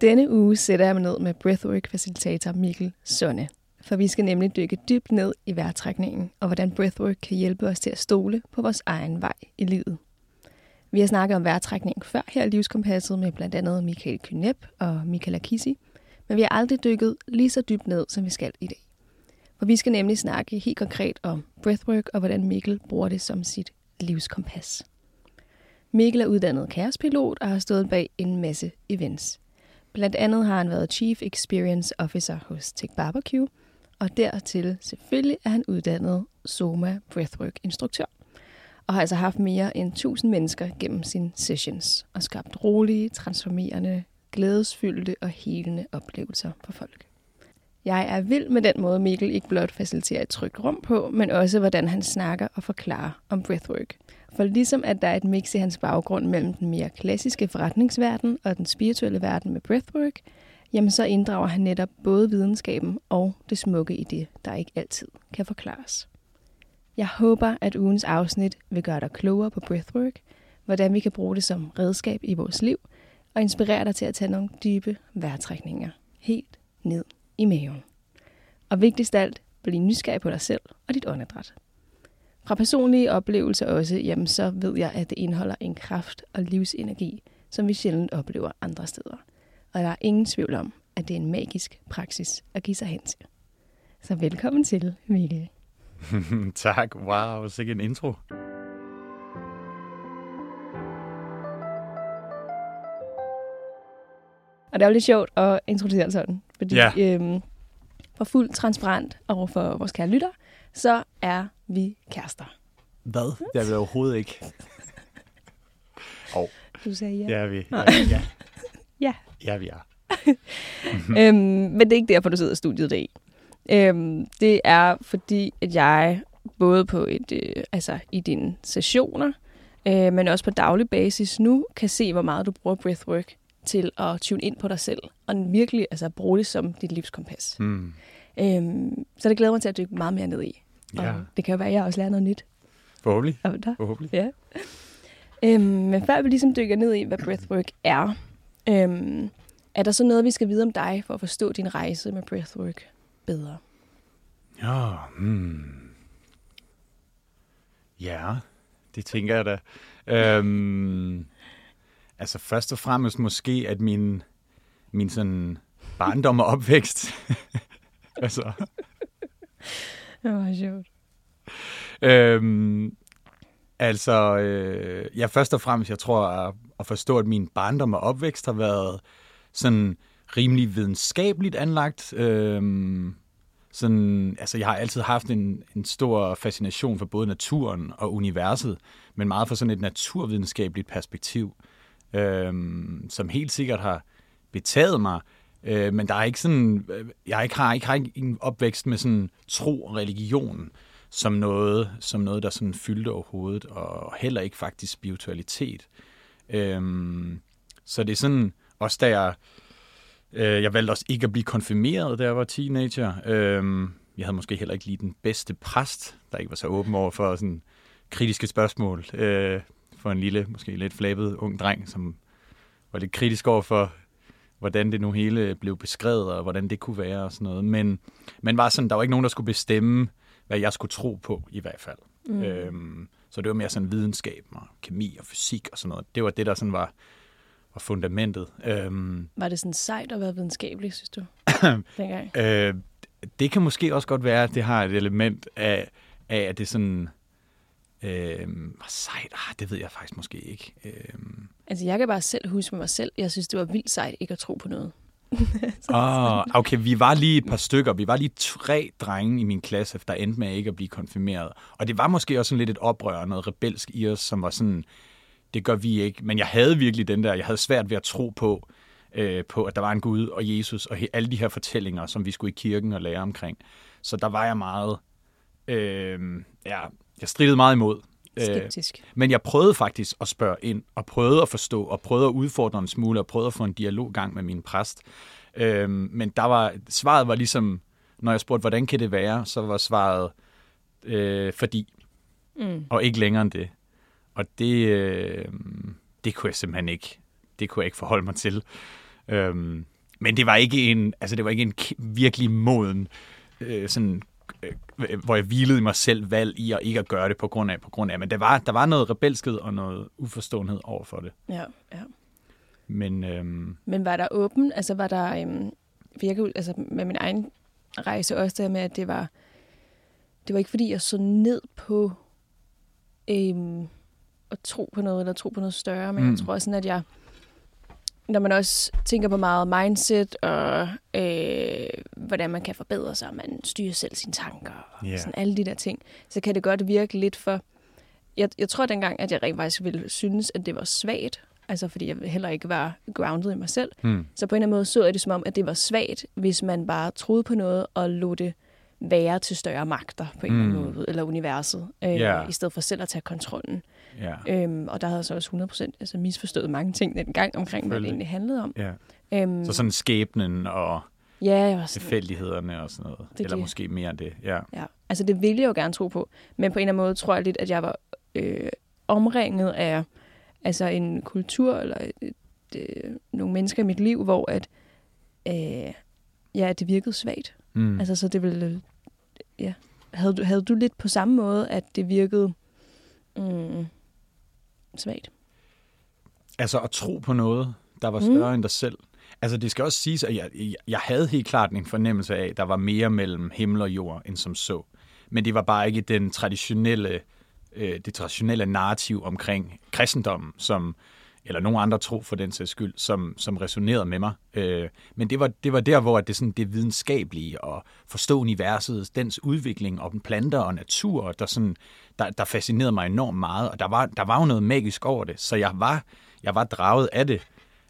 Denne uge sætter jeg mig ned med Breathwork-facilitator Mikkel Sonne. For vi skal nemlig dykke dybt ned i vejrtrækningen, og hvordan Breathwork kan hjælpe os til at stole på vores egen vej i livet. Vi har snakket om vejrtrækning før her i Livskompasset med blandt andet Michael Kynep og Michael Akisi, men vi har aldrig dykket lige så dybt ned, som vi skal i dag. For vi skal nemlig snakke helt konkret om breathwork og hvordan Mikkel bruger det som sit livskompas. Mikkel er uddannet kaospilot og har stået bag en masse events. Blandt andet har han været Chief Experience Officer hos Tech Barbecue, og dertil selvfølgelig er han uddannet Soma Breathwork instruktør og har altså haft mere end 1000 mennesker gennem sine sessions og skabt rolige, transformerende, glædesfyldte og helende oplevelser for folk. Jeg er vild med den måde, Mikkel ikke blot faciliterer et trygt rum på, men også hvordan han snakker og forklarer om breathwork. For ligesom at der er et mix i hans baggrund mellem den mere klassiske forretningsverden og den spirituelle verden med breathwork, jamen så inddrager han netop både videnskaben og det smukke i det, der ikke altid kan forklares. Jeg håber, at ugens afsnit vil gøre dig klogere på breathwork, hvordan vi kan bruge det som redskab i vores liv, og inspirere dig til at tage nogle dybe vejrtrækninger helt ned i maven. Og vigtigst af alt, bliv nysgerrig på dig selv og dit åndedræt. Fra personlige oplevelser også, jamen så ved jeg, at det indeholder en kraft og livsenergi, som vi sjældent oplever andre steder. Og der er ingen tvivl om, at det er en magisk praksis at give sig hen til. Så velkommen til, Mikkel. tak. Wow, sikke en intro. Og det er jo lidt sjovt at introducere sådan, fordi ja. øhm, for fuld transparent over for vores kære lytter, så er vi kærester. Hvad? Det er vi overhovedet ikke. Oh. Du sagde ja. Ja, vi. Ja, ja. ja. ja, vi er. øhm, men det er ikke derfor, du sidder i studiet i dag. Øhm, det er fordi, at jeg både på et, øh, altså i dine sessioner, øh, men også på daglig basis nu, kan se, hvor meget du bruger breathwork til at tune ind på dig selv, og virkelig altså, bruge det som dit livskompas. Mm. Øhm, så det glæder mig til at dykke meget mere ned i. Ja. Og det kan jo være, at jeg også lærer noget nyt. Forhåbentlig. Forhåbentlig. Ja. Øhm, men før vi ligesom dykker ned i, hvad breathwork er, øhm, er der så noget, vi skal vide om dig, for at forstå din rejse med breathwork bedre? Ja, hmm. ja det tænker jeg da. Øhm, altså først og fremmest måske, at min, min sådan barndom og opvækst altså. Det var sjovt. Øhm, altså, øh, ja, først og fremmest, jeg tror at, at forstå, at min barndom og opvækst har været sådan rimelig videnskabeligt anlagt. Øhm, sådan, altså, jeg har altid haft en, en stor fascination for både naturen og universet, men meget for sådan et naturvidenskabeligt perspektiv, øhm, som helt sikkert har betaget mig Øh, men der er ikke sådan, øh, jeg ikke har, ikke har ikke en opvækst med sådan tro og religion som noget, som noget der sådan fyldte overhovedet, og heller ikke faktisk spiritualitet. Øh, så det er sådan, også da jeg, øh, jeg valgte også ikke at blive konfirmeret, da jeg var teenager. Øh, jeg havde måske heller ikke lige den bedste præst, der ikke var så åben over for sådan kritiske spørgsmål øh, for en lille, måske lidt flabet ung dreng, som var lidt kritisk over for hvordan det nu hele blev beskrevet, og hvordan det kunne være og sådan noget. Men, men var sådan, der var ikke nogen, der skulle bestemme, hvad jeg skulle tro på, i hvert fald. Mm. Øhm, så det var mere sådan videnskab og kemi og fysik og sådan noget. Det var det, der sådan var, var fundamentet. Øhm, var det sådan sejt at være videnskabelig, synes du, dengang? øh, det kan måske også godt være, at det har et element af, af at det sådan Øh, hvor sejt? Ah, det ved jeg faktisk måske ikke. Øh, altså, jeg kan bare selv huske mig selv. Jeg synes, det var vildt sejt ikke at tro på noget. oh, okay, vi var lige et par stykker. Vi var lige tre drenge i min klasse, der endte med ikke at blive konfirmeret. Og det var måske også sådan lidt et oprør, noget rebelsk i os, som var sådan, det gør vi ikke. Men jeg havde virkelig den der, jeg havde svært ved at tro på, øh, på at der var en Gud og Jesus og alle de her fortællinger, som vi skulle i kirken og lære omkring. Så der var jeg meget, øh, ja, jeg stridede meget imod. Øh, Skeptisk. Øh, men jeg prøvede faktisk at spørge ind, og prøvede at forstå, og prøvede at udfordre en smule, og prøvede at få en dialog gang med min præst. Øh, men der var, svaret var ligesom, når jeg spurgte, hvordan kan det være, så var svaret, øh, fordi. Mm. Og ikke længere end det. Og det, øh, det kunne jeg simpelthen ikke, det kunne jeg ikke forholde mig til. Øhm, men det var ikke en, altså det var ikke en virkelig moden, øh, sådan, øh, hvor jeg hvilede i mig selv valg i at ikke at gøre det på grund af, på grund af. Men der var, der var noget rebelskhed og noget uforståenhed over for det. Ja, ja. Men, øhm, Men var der åben, altså var der, øhm, virke, altså med min egen rejse også der med, at det var, det var ikke fordi, jeg så ned på øhm, at tro på noget, eller tro på noget større, men mm. jeg tror sådan, at jeg, når man også tænker på meget mindset, og øh, hvordan man kan forbedre sig, og man styrer selv sine tanker, og yeah. sådan alle de der ting, så kan det godt virke lidt for... Jeg, jeg tror dengang, at jeg rent faktisk ville synes, at det var svagt, altså fordi jeg heller ikke var grounded i mig selv. Mm. Så på en eller anden måde så jeg det som om, at det var svagt, hvis man bare troede på noget og lod det være til større magter på en mm. eller anden måde, eller universet, øh, yeah. i stedet for selv at tage kontrollen. Yeah. Øhm, og der havde jeg så også 100% altså misforstået mange ting den gang omkring, hvad det egentlig handlede om. Yeah. Øhm, så sådan skæbnen og ja, tilfældighederne og sådan noget. Det, eller det. måske mere det. Ja. ja. Altså det ville jeg jo gerne tro på. Men på en eller anden måde tror jeg lidt, at jeg var øh, omringet af altså en kultur eller et, øh, nogle mennesker i mit liv, hvor at, øh, ja, det virkede svagt. Mm. Altså så det ville ja. Havde du, havde du lidt på samme måde, at det virkede mm, svagt? Altså at tro på noget, der var større mm. end dig selv. Altså det skal også siges, at jeg, jeg havde helt klart en fornemmelse af, at der var mere mellem himmel og jord, end som så. Men det var bare ikke den traditionelle, øh, det traditionelle narrativ omkring kristendommen, som eller nogen andre tro for den sags skyld, som, som resonerede med mig. Øh, men det var, det var der, hvor det, sådan, det videnskabelige og forstå universet, dens udvikling og planter og natur, der, sådan, der, der fascinerede mig enormt meget. Og der var, der var jo noget magisk over det, så jeg var, jeg var draget af det.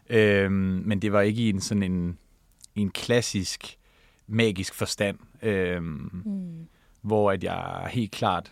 Øh, men det var ikke i en sådan en, en klassisk magisk forstand, øh, mm. hvor at jeg helt klart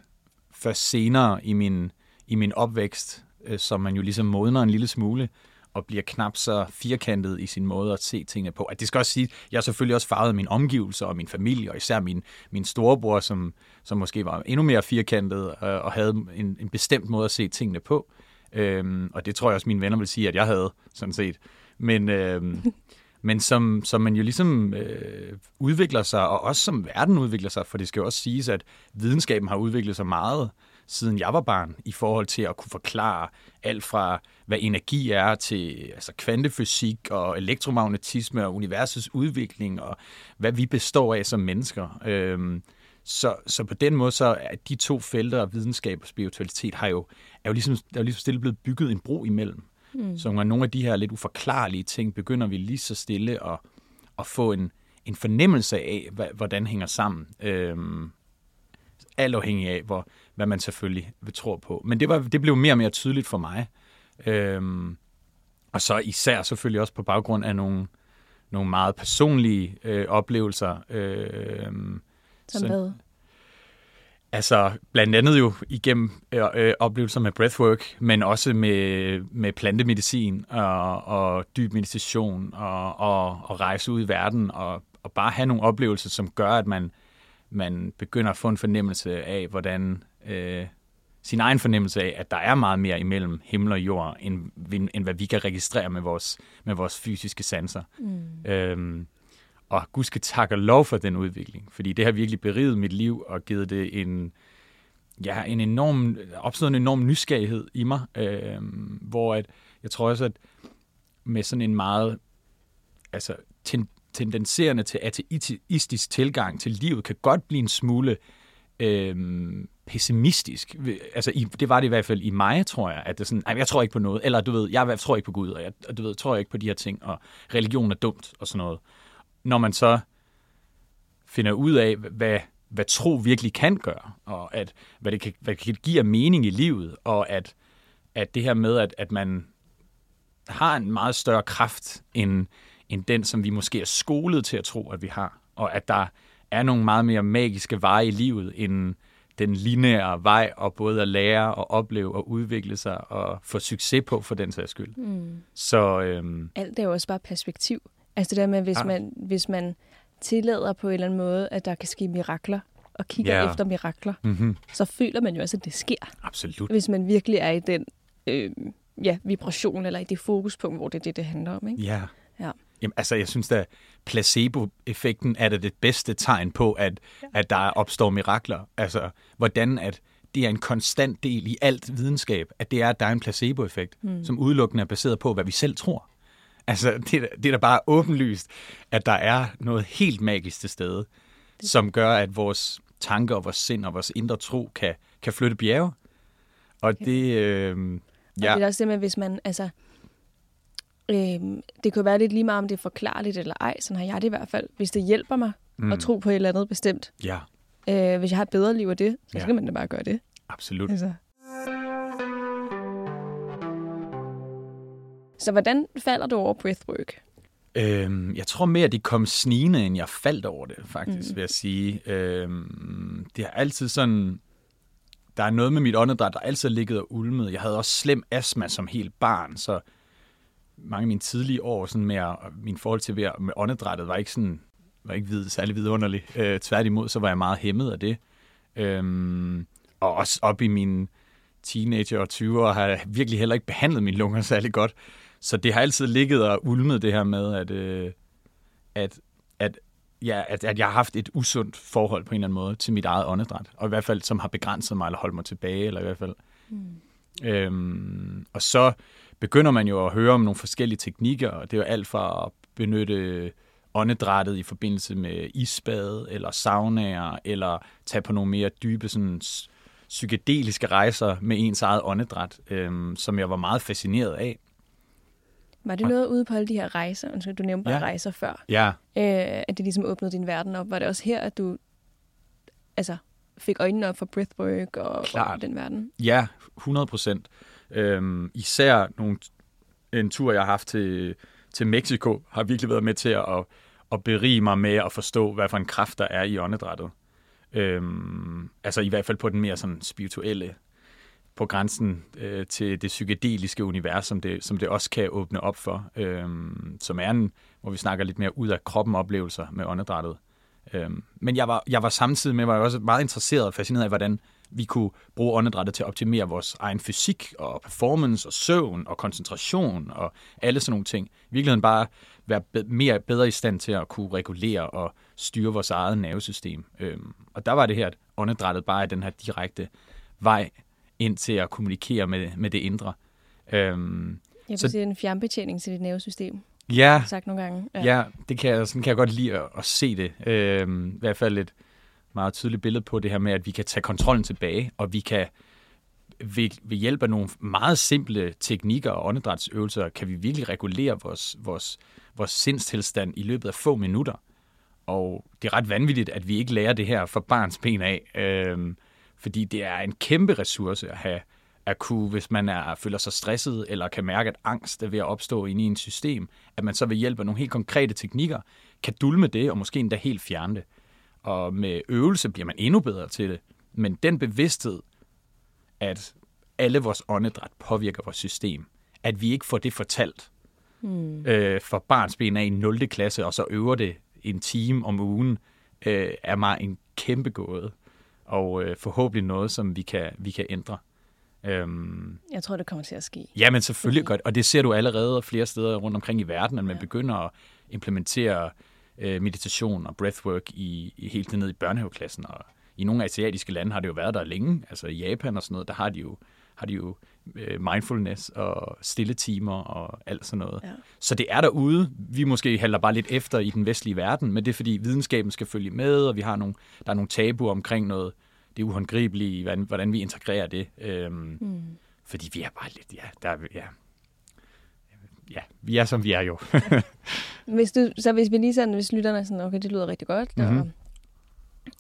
først senere i min, i min opvækst øh, som man jo ligesom modner en lille smule, og bliver knap så firkantet i sin måde at se tingene på. At det skal også sige, at jeg er selvfølgelig også farvet af min omgivelser og min familie, og især min, min storebror, som, som måske var endnu mere firkantet øh, og havde en, en bestemt måde at se tingene på. Øhm, og det tror jeg også, mine venner vil sige, at jeg havde, sådan set. Men, øhm, men som, som man jo ligesom øh, udvikler sig, og også som verden udvikler sig, for det skal jo også siges, at videnskaben har udviklet sig meget siden jeg var barn, i forhold til at kunne forklare alt fra, hvad energi er, til altså kvantefysik og elektromagnetisme og universets udvikling, og hvad vi består af som mennesker. Øhm, så, så på den måde, så er de to felter, videnskab og spiritualitet, har jo, er jo ligesom, der er jo ligesom stille blevet bygget en bro imellem. Mm. Så nogle af de her lidt uforklarlige ting, begynder vi lige så stille at, at få en, en fornemmelse af, hvordan hænger sammen. Øhm, alt afhængig af, hvor, hvad man selvfølgelig vil tro på. Men det, var, det blev mere og mere tydeligt for mig. Øhm, og så især selvfølgelig også på baggrund af nogle, nogle meget personlige øh, oplevelser. Øh, Som hvad? Altså blandt andet jo igennem øh, øh, oplevelser med breathwork, men også med, med plantemedicin og, og dyb meditation og, og, og rejse ud i verden og, og bare have nogle oplevelser, som gør, at man, man begynder at få en fornemmelse af, hvordan øh, sin egen fornemmelse af, at der er meget mere imellem himmel og jord, end, end hvad vi kan registrere med vores, med vores fysiske sanser. Mm. Øhm, og Gud skal takke lov for den udvikling, fordi det har virkelig beriget mit liv og givet det en, ja, en enorm, opstået en enorm nysgerrighed i mig, øh, hvor at, jeg tror også, at med sådan en meget altså, ten, tendenserende til ateistisk tilgang til livet, kan godt blive en smule øh, pessimistisk. Altså, i, det var det i hvert fald i mig, tror jeg, at det sådan, jeg tror ikke på noget, eller du ved, jeg tror ikke på Gud, og jeg du ved, tror ikke på de her ting, og religion er dumt, og sådan noget. Når man så finder ud af, hvad, hvad tro virkelig kan gøre, og at, hvad, det kan, hvad det kan give af mening i livet, og at, at det her med, at, at man har en meget større kraft end, end den, som vi måske er skolet til at tro, at vi har. Og at der er nogle meget mere magiske veje i livet, end den lineære vej og både at lære og opleve og udvikle sig og få succes på for den sags skyld. Mm. Så øhm, Alt er jo også bare perspektiv. Altså det der med, hvis, Ja. man, hvis man tillader på en eller anden måde, at der kan ske mirakler, og kigger Ja. efter mirakler, mm-hmm, så føler man jo også, at det sker. absolut. Hvis man virkelig er i den øh, ja, vibration, eller i det fokuspunkt, hvor det er det, det handler om. Ikke? Ja. Ja. Jamen, altså, jeg synes da, placebo-effekten er det, det bedste tegn på, at, at der opstår mirakler. Altså, hvordan at det er en konstant del i alt videnskab, at det er, at der er en placebo-effekt, mm. som udelukkende er baseret på, hvad vi selv tror. Altså, det, er da- det er da bare åbenlyst, at der er noget helt magisk til stede, som gør, at vores tanker og vores sind og vores indre tro kan, kan flytte bjerge. Og det... Øh, Og ja, det er også det med, hvis man, altså, øh, det kan være lidt lige meget, om det er forklarligt eller ej, sådan har jeg det i hvert fald. Hvis det hjælper mig mm. at tro på et eller andet bestemt, ja, øh, hvis jeg har et bedre liv af det, så Ja. ja. skal man da bare gøre det. absolut. Altså. Så hvordan falder du over breathwork? Øhm, jeg tror mere, at det kom snigende, end jeg faldt over det, faktisk, mm. vil jeg sige. Øhm, det har altid sådan... Der er noget med mit åndedræt, der altid har ligget og ulmet. Jeg havde også slem astma som helt barn, så mange af mine tidlige år sådan med at, min forhold til ved- med åndedrættet var ikke sådan var ikke vid, særlig vidunderlig. Øh, tværtimod, så var jeg meget hæmmet af det. Øhm, og også op i mine teenager og 20'ere har jeg virkelig heller ikke behandlet mine lunger særlig godt. Så det har altid ligget og ulmet det her med, at, øh, at, at, ja, at, at jeg har haft et usundt forhold på en eller anden måde til mit eget åndedræt. Og i hvert fald, som har begrænset mig eller holdt mig tilbage, eller i hvert fald. Mm. Øhm, og så begynder man jo at høre om nogle forskellige teknikker, og det er jo alt fra at benytte åndedrættet i forbindelse med isbad, eller saunaer, eller tage på nogle mere dybe sådan, psykedeliske rejser med ens eget åndedræt, øhm, som jeg var meget fascineret af. Var det noget ude på alle de her rejser? Undskyld, du nævnte bare Ja. rejser før. Ja, Øh, at det ligesom åbnede din verden op. Var det også her, at du altså, fik øjnene op for breathwork og, og den verden? Ja, 100 procent. Øhm, især nogle, en tur, jeg har haft til, til Mexico, har virkelig været med til at, at, at berige mig med at forstå, hvad for en kraft der er i åndedrættet. Øhm, altså i hvert fald på den mere sådan spirituelle, på grænsen øh, til det psykedeliske univers, som det, som det også kan åbne op for. Øhm, som er en, hvor vi snakker lidt mere ud af kroppen oplevelser med åndedrættet. Øhm, men jeg var, jeg var samtidig med, var jeg også meget interesseret og fascineret af, hvordan vi kunne bruge åndedrættet til at optimere vores egen fysik og performance og søvn og koncentration og alle sådan nogle ting. I virkeligheden bare være mere bedre i stand til at kunne regulere og styre vores eget nervesystem. Øhm, og der var det her, at åndedrættet bare er den her direkte vej ind til at kommunikere med, med det indre. Øhm, Jeg vil Så- sige en fjernbetjening til dit nervesystem, ja, sagt nogle gange. Ja, ja det kan jeg, sådan kan jeg godt lide at, at se det. Øhm, I hvert fald et meget tydeligt billede på det her med, at vi kan tage kontrollen tilbage, og vi kan ved, ved hjælp af nogle meget simple teknikker og åndedrætsøvelser, kan vi virkelig regulere vores, vores, vores sindstilstand i løbet af få minutter. Og det er ret vanvittigt, at vi ikke lærer det her for barns ben af, øhm, fordi det er en kæmpe ressource at have, at kunne, hvis man er, føler sig stresset, eller kan mærke, at angst er ved at opstå inde i en system, at man så ved hjælp af nogle helt konkrete teknikker, kan dulme det, og måske endda helt fjerne det. Og med øvelse bliver man endnu bedre til det. Men den bevidsthed, at alle vores åndedræt påvirker vores system, at vi ikke får det fortalt mm. øh, for barns ben af i 0. klasse, og så øver det en time om ugen, øh, er mig en kæmpe gåde. Og øh, forhåbentlig noget, som vi kan, vi kan ændre. Øhm, Jeg tror, det kommer til at ske. Ja, men selvfølgelig godt. Og det ser du allerede flere steder rundt omkring i verden, at man ja. begynder at implementere øh, meditation og breathwork i, i helt ned i børnehaveklassen. Og i nogle asiatiske lande har det jo været der længe. Altså i Japan og sådan noget, der har de jo, har de jo øh, mindfulness og stille timer og alt sådan noget. Ja. Så det er derude. Vi måske halter bare lidt efter i den vestlige verden, men det er fordi videnskaben skal følge med, og vi har nogle, der er nogle tabuer omkring noget, det uhåndgribelige, hvordan, hvordan vi integrerer det. Øhm, mm. Fordi vi er bare lidt, ja, der, er- ja, ja, vi er som vi er jo. Hvis du, så hvis vi lige sådan, hvis lytterne er sådan, okay, det lyder rigtig godt, mm-hmm. Mhm. og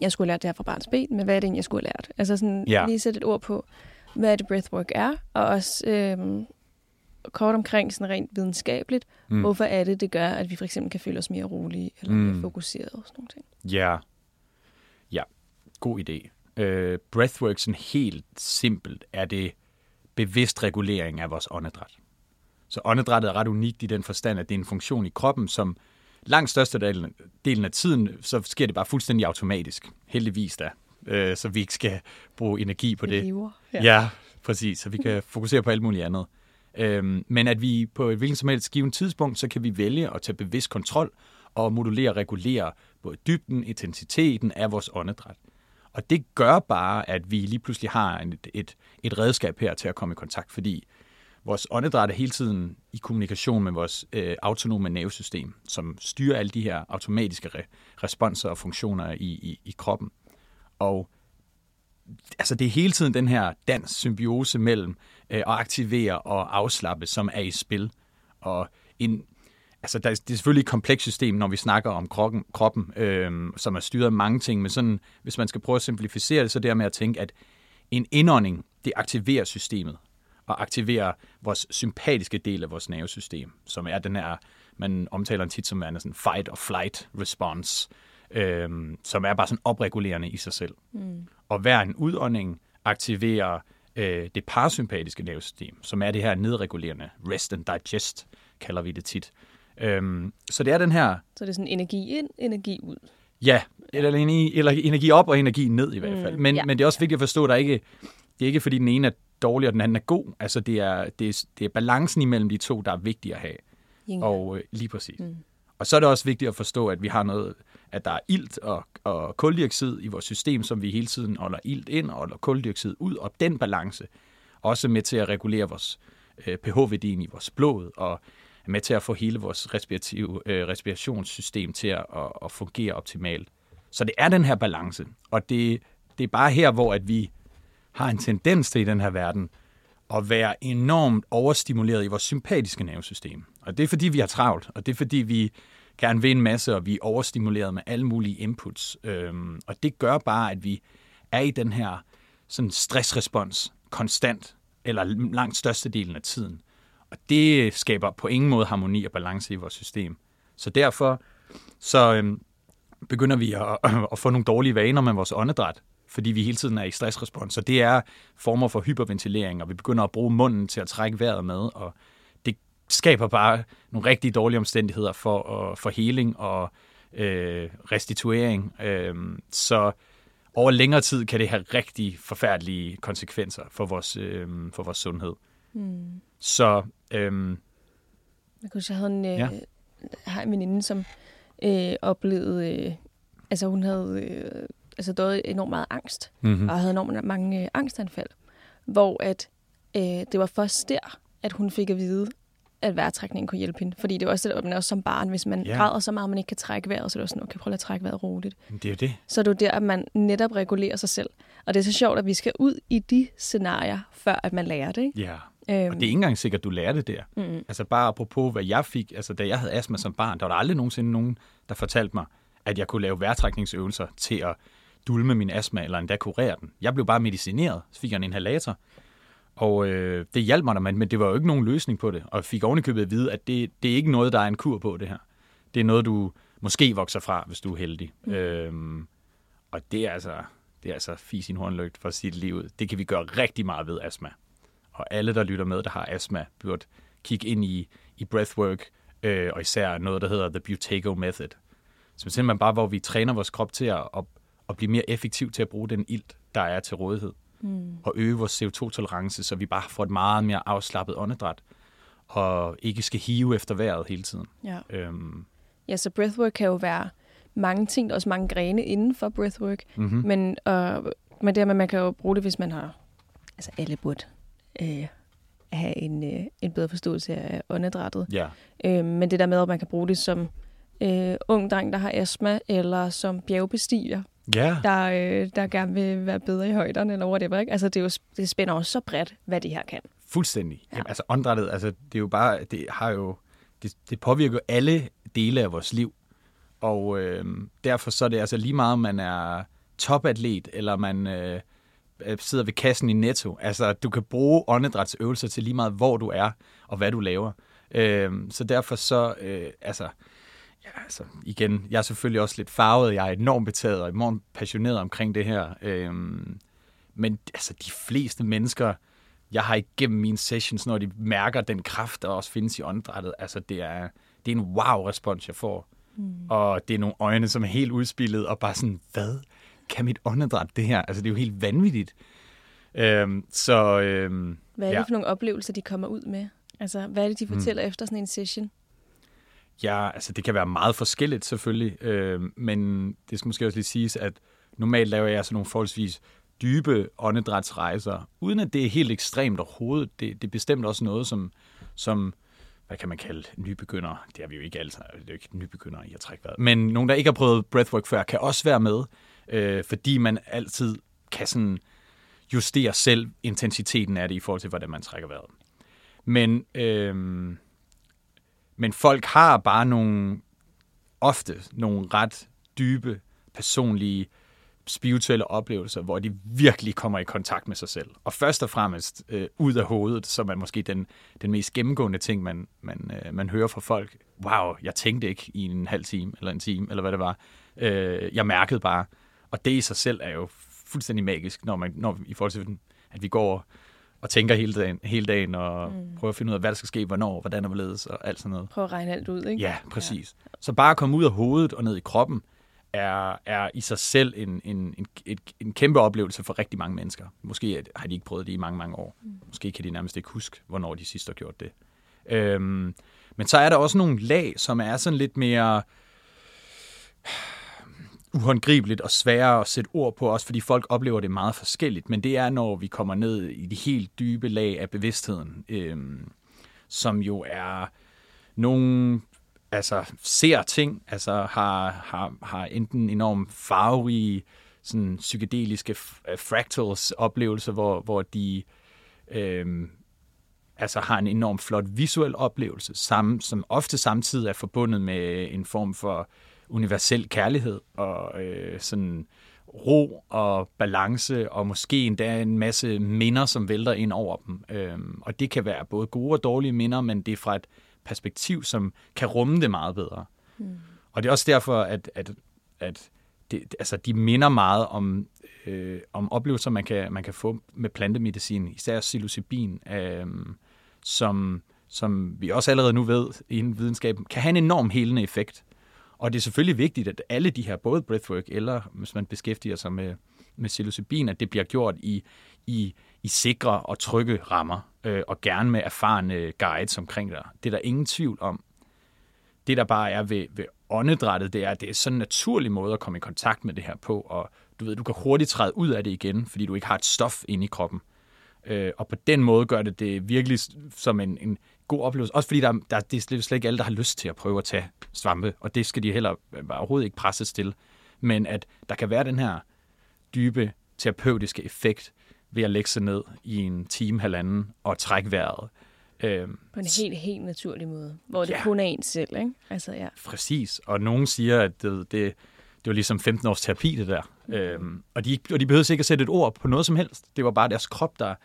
jeg skulle have lært det her fra barns ben, men hvad er det egentlig, jeg skulle have lært? Altså sådan, Ja. lige sætte et ord på. hvad det breathwork er, og også øhm, kort omkring sådan rent videnskabeligt, mm. hvorfor er det, det gør, at vi for eksempel kan føle os mere rolige, eller mm. mere fokuseret og sådan nogle ting. Ja, ja, god idé. Øh, breathwork, sådan helt simpelt, er det bevidst regulering af vores åndedræt. Så åndedrættet er ret unikt i den forstand, at det er en funktion i kroppen, som langt størstedelen delen af tiden, så sker det bare fuldstændig automatisk. Heldigvis da. Øh, så vi ikke skal bruge energi på det. Lever. Ja. ja, præcis. Så vi kan fokusere på alt muligt andet. Øhm, men at vi på et hvilket som helst givet tidspunkt, så kan vi vælge at tage bevidst kontrol og modulere og regulere både dybden, intensiteten af vores åndedræt. Og det gør bare, at vi lige pludselig har et, et, et redskab her til at komme i kontakt, fordi vores åndedræt er hele tiden i kommunikation med vores øh, autonome nervesystem, som styrer alle de her automatiske re- responser og funktioner i, i, i kroppen. Og altså, det er hele tiden den her dans, symbiose mellem øh, at aktivere og afslappe, som er i spil. Og en, altså, der, det er selvfølgelig et komplekst system, når vi snakker om kroppen, kroppen øh, som er styret af mange ting, men sådan, hvis man skal prøve at simplificere det, så det er med at tænke, at en indånding, det aktiverer systemet og aktiverer vores sympatiske del af vores nervesystem, som er den her, man omtaler en tit som en sådan fight or flight response, øh, som er bare sådan opregulerende i sig selv. Mm. Og hver en udånding aktiverer øh, det parasympatiske nervesystem, som er det her nedregulerende rest and digest, kalder vi det tit. Øhm, så det er den her... Så det er sådan energi ind, energi ud. Ja, eller, energi, eller energi op og energi ned i hvert fald. Men, ja. men det er også vigtigt at forstå, at der ikke, det er ikke fordi den ene er dårlig og den anden er god. Altså det er, det er, det er balancen imellem de to, der er vigtigt at have. Yin. Og øh, lige præcis. Mm. Og så er det også vigtigt at forstå, at vi har noget, at der er ilt og, og koldioxid i vores system, som vi hele tiden holder ilt ind og holder koldioxid ud, og den balance også med til at regulere vores øh, pH-værdien i vores blod, og med til at få hele vores respirative, øh, respirationssystem til at, at, at fungere optimalt. Så det er den her balance, og det, det er bare her, hvor at vi har en tendens til i den her verden at være enormt overstimuleret i vores sympatiske nervesystem. Og det er fordi, vi har travlt, og det er fordi, vi gerne vil en masse, og vi er overstimuleret med alle mulige inputs. Øhm, og det gør bare, at vi er i den her sådan stressrespons konstant, eller langt størstedelen af tiden. Og det skaber på ingen måde harmoni og balance i vores system. Så derfor så øhm, begynder vi at, at få nogle dårlige vaner med vores åndedræt, fordi vi hele tiden er i stressrespons. Så det er former for hyperventilering, og vi begynder at bruge munden til at trække vejret med, og det skaber bare nogle rigtig dårlige omstændigheder for, for heling og øh, restituering. Øh, så over længere tid kan det have rigtig forfærdelige konsekvenser for vores, øh, for vores sundhed. Mm. Så... Øh, jeg kunne jeg havde en, øh, ja. har en veninde, som øh, oplevede... Øh, altså hun havde øh, altså døde enormt meget angst, mm-hmm. og havde enormt mange øh, angstanfald, hvor at øh, det var først der, at hun fik at vide, at vejrtrækningen kunne hjælpe hende. Fordi det var også det, man også som barn, hvis man ja. græder så meget, at man ikke kan trække vejret, så det var sådan, okay, prøv at trække vejret roligt. Det er jo det. Så det er der, at man netop regulerer sig selv. Og det er så sjovt, at vi skal ud i de scenarier, før at man lærer det. Ikke? Ja, øhm. og det er ikke engang sikkert, at du lærer det der. Mm. Altså bare apropos, hvad jeg fik, altså da jeg havde astma som barn, der var der aldrig nogensinde nogen, der fortalte mig, at jeg kunne lave vejrtrækningsøvelser til at dulme min astma, eller endda kurere den. Jeg blev bare medicineret, så fik jeg en inhalator, og øh, det hjalp mig, men det var jo ikke nogen løsning på det. Og jeg fik ovenikøbet at vide, at det, det er ikke noget, der er en kur på, det her. Det er noget, du måske vokser fra, hvis du er heldig. Mm. Øhm, og det er altså, det er altså fis i en hornlygt for sit liv. Det kan vi gøre rigtig meget ved astma. Og alle, der lytter med, der har astma, burde kigge ind i, i breathwork, øh, og især noget, der hedder The Buteyko Method. Så simpelthen bare, hvor vi træner vores krop til at, at at blive mere effektiv til at bruge den ilt, der er til rådighed. Mm. Og øge vores CO2-tolerance, så vi bare får et meget mere afslappet åndedræt, og ikke skal hive efter vejret hele tiden. Ja, øhm. ja så breathwork kan jo være mange ting, også mange grene inden for breathwork, mm-hmm. men, øh, men det med, man kan jo bruge det, hvis man har, altså alle burde øh, have en, øh, en bedre forståelse af åndedrættet. Ja. Øh, men det der med, at man kan bruge det som øh, ung dreng, der har astma, eller som bjergbestiger, ja. der, øh, der gerne vil være bedre i højderne, eller whatever. Ikke? Altså, det, er jo, det spænder også så bredt, hvad det her kan. Fuldstændig. Ja. Jamen, altså, åndedrættet, altså, det er jo bare, det har jo, det, det påvirker jo alle dele af vores liv. Og øh, derfor så er det altså lige meget, om man er topatlet, eller man øh, sidder ved kassen i Netto. Altså, du kan bruge åndedrætsøvelser til lige meget, hvor du er og hvad du laver. Øh, så derfor så, øh, altså, altså, igen, jeg er selvfølgelig også lidt farvet. Jeg er enormt betaget og enormt passioneret omkring det her. Øh, men altså, de fleste mennesker, jeg har igennem mine sessions, når de mærker den kraft, der også findes i åndedrættet, altså, det er, det er en wow-respons, jeg får. Mm. Og det er nogle øjne, som er helt udspillet, og bare sådan, hvad? Kan mit åndedræt det her? Altså, det er jo helt vanvittigt. Øhm, så, øhm, hvad er det ja. for nogle oplevelser, de kommer ud med? Altså, hvad er det, de mm. fortæller mm. efter sådan en session? Ja, altså det kan være meget forskelligt selvfølgelig, øh, men det skal måske også lige siges, at normalt laver jeg sådan nogle forholdsvis dybe åndedrætsrejser, uden at det er helt ekstremt overhovedet. Det, det er bestemt også noget, som, som hvad kan man kalde nybegynder? Det er vi jo ikke alle, det er jo ikke nybegynder i at trække vejret. Men nogen, der ikke har prøvet breathwork før, kan også være med, øh, fordi man altid kan sådan justere selv intensiteten af det i forhold til, hvordan man trækker vejret. Men, øh, men folk har bare nogle, ofte nogle ret dybe, personlige spirituelle oplevelser, hvor de virkelig kommer i kontakt med sig selv. Og først og fremmest øh, ud af hovedet, som er måske den, den mest gennemgående ting, man, man, øh, man hører fra folk. Wow, jeg tænkte ikke i en halv time, eller en time, eller hvad det var. Øh, jeg mærkede bare. Og det i sig selv er jo fuldstændig magisk, når man, når, i forhold til, at vi går og tænker hele dagen, hele dagen og mm. prøver at finde ud af, hvad der skal ske, hvornår, hvordan og hvorledes, og alt sådan noget. Prøv at regne alt ud, ikke? Ja, præcis. Ja. Så bare at komme ud af hovedet og ned i kroppen, er, er i sig selv en, en, en, et, en kæmpe oplevelse for rigtig mange mennesker. Måske har de ikke prøvet det i mange, mange år. Mm. Måske kan de nærmest ikke huske, hvornår de sidst har gjort det. Øhm, men så er der også nogle lag, som er sådan lidt mere uhåndgribeligt og sværere at sætte ord på, også fordi folk oplever det meget forskelligt. Men det er, når vi kommer ned i de helt dybe lag af bevidstheden, øhm, som jo er nogle altså ser ting, altså har, har, har enten enormt farverige, sådan psykedeliske øh, fractals oplevelser, hvor, hvor de øhm, altså har en enormt flot visuel oplevelse, sam, som ofte samtidig er forbundet med en form for universel kærlighed og øh, sådan ro og balance, og måske endda en masse minder, som vælter ind over dem. Øhm, og det kan være både gode og dårlige minder, men det er fra et perspektiv, som kan rumme det meget bedre. Mm. Og det er også derfor, at, at, at det, altså, de minder meget om, øh, om oplevelser, man kan, man kan få med plantemedicin, især psilocybin, øh, som, som vi også allerede nu ved inden videnskaben, kan have en enorm helende effekt. Og det er selvfølgelig vigtigt, at alle de her, både breathwork eller hvis man beskæftiger sig med, med psilocybin, at det bliver gjort i, i, i sikre og trygge rammer øh, og gerne med erfarne guides omkring dig. Det er der ingen tvivl om. Det, der bare er ved, ved åndedrættet, det er, at det er sådan en naturlig måde at komme i kontakt med det her på, og du ved, du kan hurtigt træde ud af det igen, fordi du ikke har et stof inde i kroppen. Øh, og på den måde gør det det virkelig som en, en god oplevelse. Også fordi der, der, det er slet ikke alle, der har lyst til at prøve at tage svampe, og det skal de heller overhovedet ikke presses til. Men at der kan være den her dybe terapeutiske effekt, ved at lægge sig ned i en time, halvanden og trække vejret. Øhm, på en helt, helt naturlig måde, hvor det ja, kun er en selv, ikke? Altså, ja. Præcis, og nogen siger, at det, det, det var ligesom 15 års terapi, det der. Mm. Øhm, og, de, og de behøvede ikke at sætte et ord på noget som helst. Det var bare deres krop, der,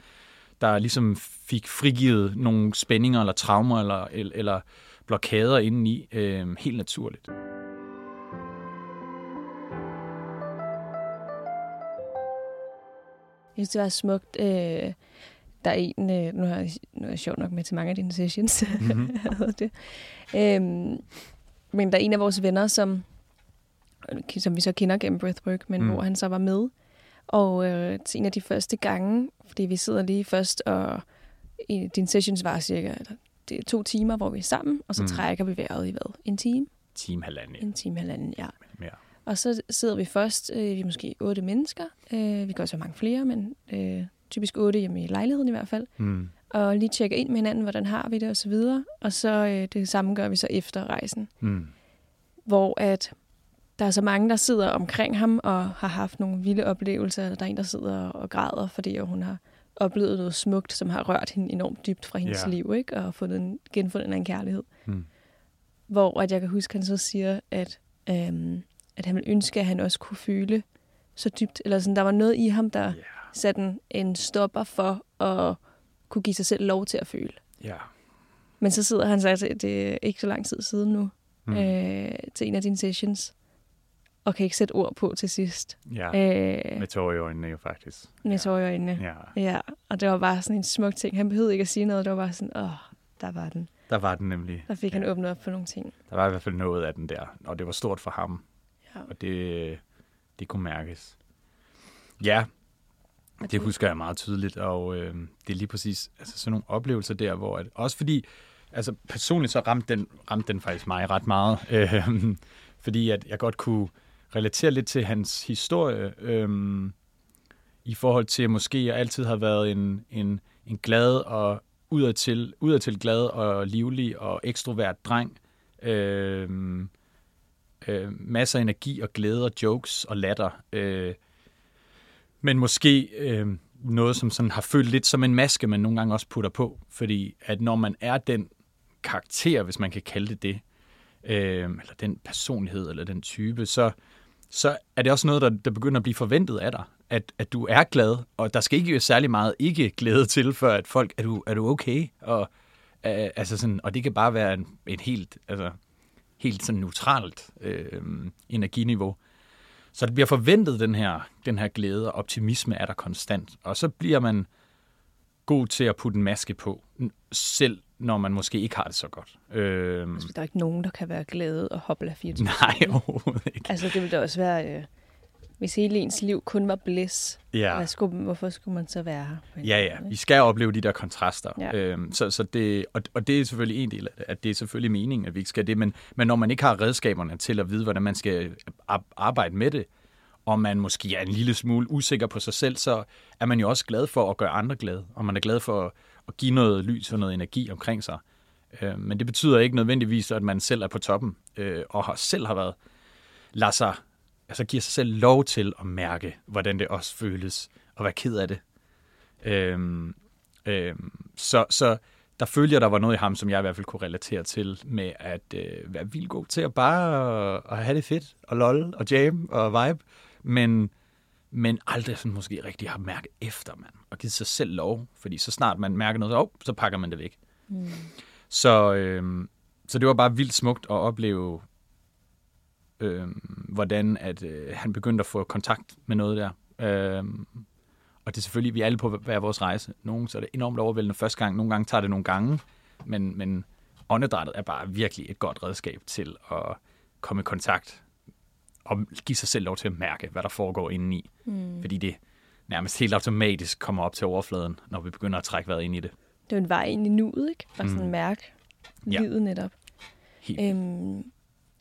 der ligesom fik frigivet nogle spændinger eller traumer eller, eller, blokader indeni, øhm, helt naturligt. Jeg synes, det var smukt. Øh, der er en, øh, nu, har jeg, nu er jeg sjov nok med til mange af dine sessions, mm-hmm. det. Øhm, men der er en af vores venner, som, som vi så kender gennem Breathwork, men mm. hvor han så var med. Og øh, til en af de første gange, fordi vi sidder lige først, og i, din sessions var cirka det er to timer, hvor vi er sammen, og så mm. trækker vi vejret i hvad? En time? Time halvanden. En time halvanden, ja. ja. Og så sidder vi først, øh, vi er måske otte mennesker. Øh, vi kan også være mange flere, men øh, typisk otte hjemme i lejligheden i hvert fald. Mm. Og lige tjekker ind med hinanden, hvordan har vi det og så videre. Og så øh, det samme gør vi så efter rejsen. Mm. Hvor at der er så mange, der sidder omkring ham og har haft nogle vilde oplevelser. Der er en, der sidder og græder, fordi hun har oplevet noget smukt, som har rørt hende enormt dybt fra hendes yeah. liv, ikke? og fundet en, genfundet en kærlighed. Mm. Hvor at jeg kan huske, at han så siger, at øhm, at han ville ønske, at han også kunne føle så dybt. Eller sådan, der var noget i ham, der, yeah. sat en, en stopper for at kunne give sig selv lov til at føle. Ja. Men så sidder han så, altså, det er ikke så lang tid siden nu, mm. øh, til en af dine sessions, og kan ikke sætte ord på til sidst. Ja, Øh, med tårer i øjnene jo faktisk. med tårer i øjnene. Ja, Ja, og det var bare sådan en smuk ting. Han behøvede ikke at sige noget. Det var bare sådan, åh, der var den. der var den nemlig. Der fik ja. han åbnet op for nogle ting. Der var i hvert fald noget af den der, og det var stort for ham, Ja. og det, det kunne mærkes. Ja, det husker jeg meget tydeligt, og øh, det er lige præcis altså sådan nogle oplevelser der, hvor at, også fordi, altså personligt så ramte den, ramte den faktisk mig ret meget, øh, fordi at jeg godt kunne relatere lidt til hans historie, øhm, i forhold til måske, at jeg altid har været en, en, en glad og udadtil, udadtil glad og livlig og ekstrovert dreng, Øhm, øh, masser af energi og glæde og jokes og latter, øh, men måske øh, noget, som sådan har følt lidt som en maske, man nogle gange også putter på. Fordi at når man er den karakter, hvis man kan kalde det det, øh, eller den personlighed, eller den type, så, så er det også noget, der, der begynder at blive forventet af dig. At, at du er glad, og der skal ikke særlig meget ikke glæde til, for at folk, er du, er du okay? Og, øh, altså sådan, og det kan bare være en, en helt, altså, helt sådan neutralt øh, energiniveau. Så det bliver forventet, den her, den her glæde og optimisme er der konstant. Og så bliver man god til at putte en maske på, selv når man måske ikke har det så godt. Øhm, Altså, der er ikke nogen, der kan være glade og hoppe af 24 nej, overhovedet ikke. Altså, det ville da også være, øh, hvis hele ens liv kun var bliss. Ja. Hvad skulle, hvorfor skulle man så være her? Ja, ja. Vi skal opleve de der kontraster. Ja. Øhm, så, så det, og, og det er selvfølgelig en del af det, at det er selvfølgelig meningen, at vi ikke skal det. Men, men når man ikke har redskaberne til at vide, hvordan man skal ar- arbejde med det, og man måske er en lille smule usikker på sig selv, så er man jo også glad for at gøre andre glade. Og man er glad for at, give noget lys og noget energi omkring sig. Øh, men det betyder ikke nødvendigvis, at man selv er på toppen, øh, og har, selv har været, lader sig, altså giver sig selv lov til at mærke, hvordan det også føles, og være ked af det. Øh, øh, så, så der følger, der var noget i ham, som jeg i hvert fald kunne relatere til, med at øh, være vildt god til at bare at have det fedt, og lol, og jam, og vibe, men, men aldrig sådan måske rigtig har mærket efter, man, og givet sig selv lov, fordi så snart man mærker noget, så, oh, så pakker man det væk. Mm. Så, øhm, så det var bare vildt smukt at opleve, øhm, hvordan at, øh, han begyndte at få kontakt med noget der. Øhm, og det er selvfølgelig, vi er alle på hver vores rejse. Nogle så er det enormt overvældende første gang, nogle gange tager det nogle gange, men, men åndedrættet er bare virkelig et godt redskab til at komme i kontakt og give sig selv lov til at mærke, hvad der foregår indeni. Mm. Fordi det nærmest helt automatisk kommer op til overfladen, når vi begynder at trække vejret ind i det. Det er en vej ind i nuet, ikke? Og sådan Mm. mærke Ja. livet netop. Helt Øhm,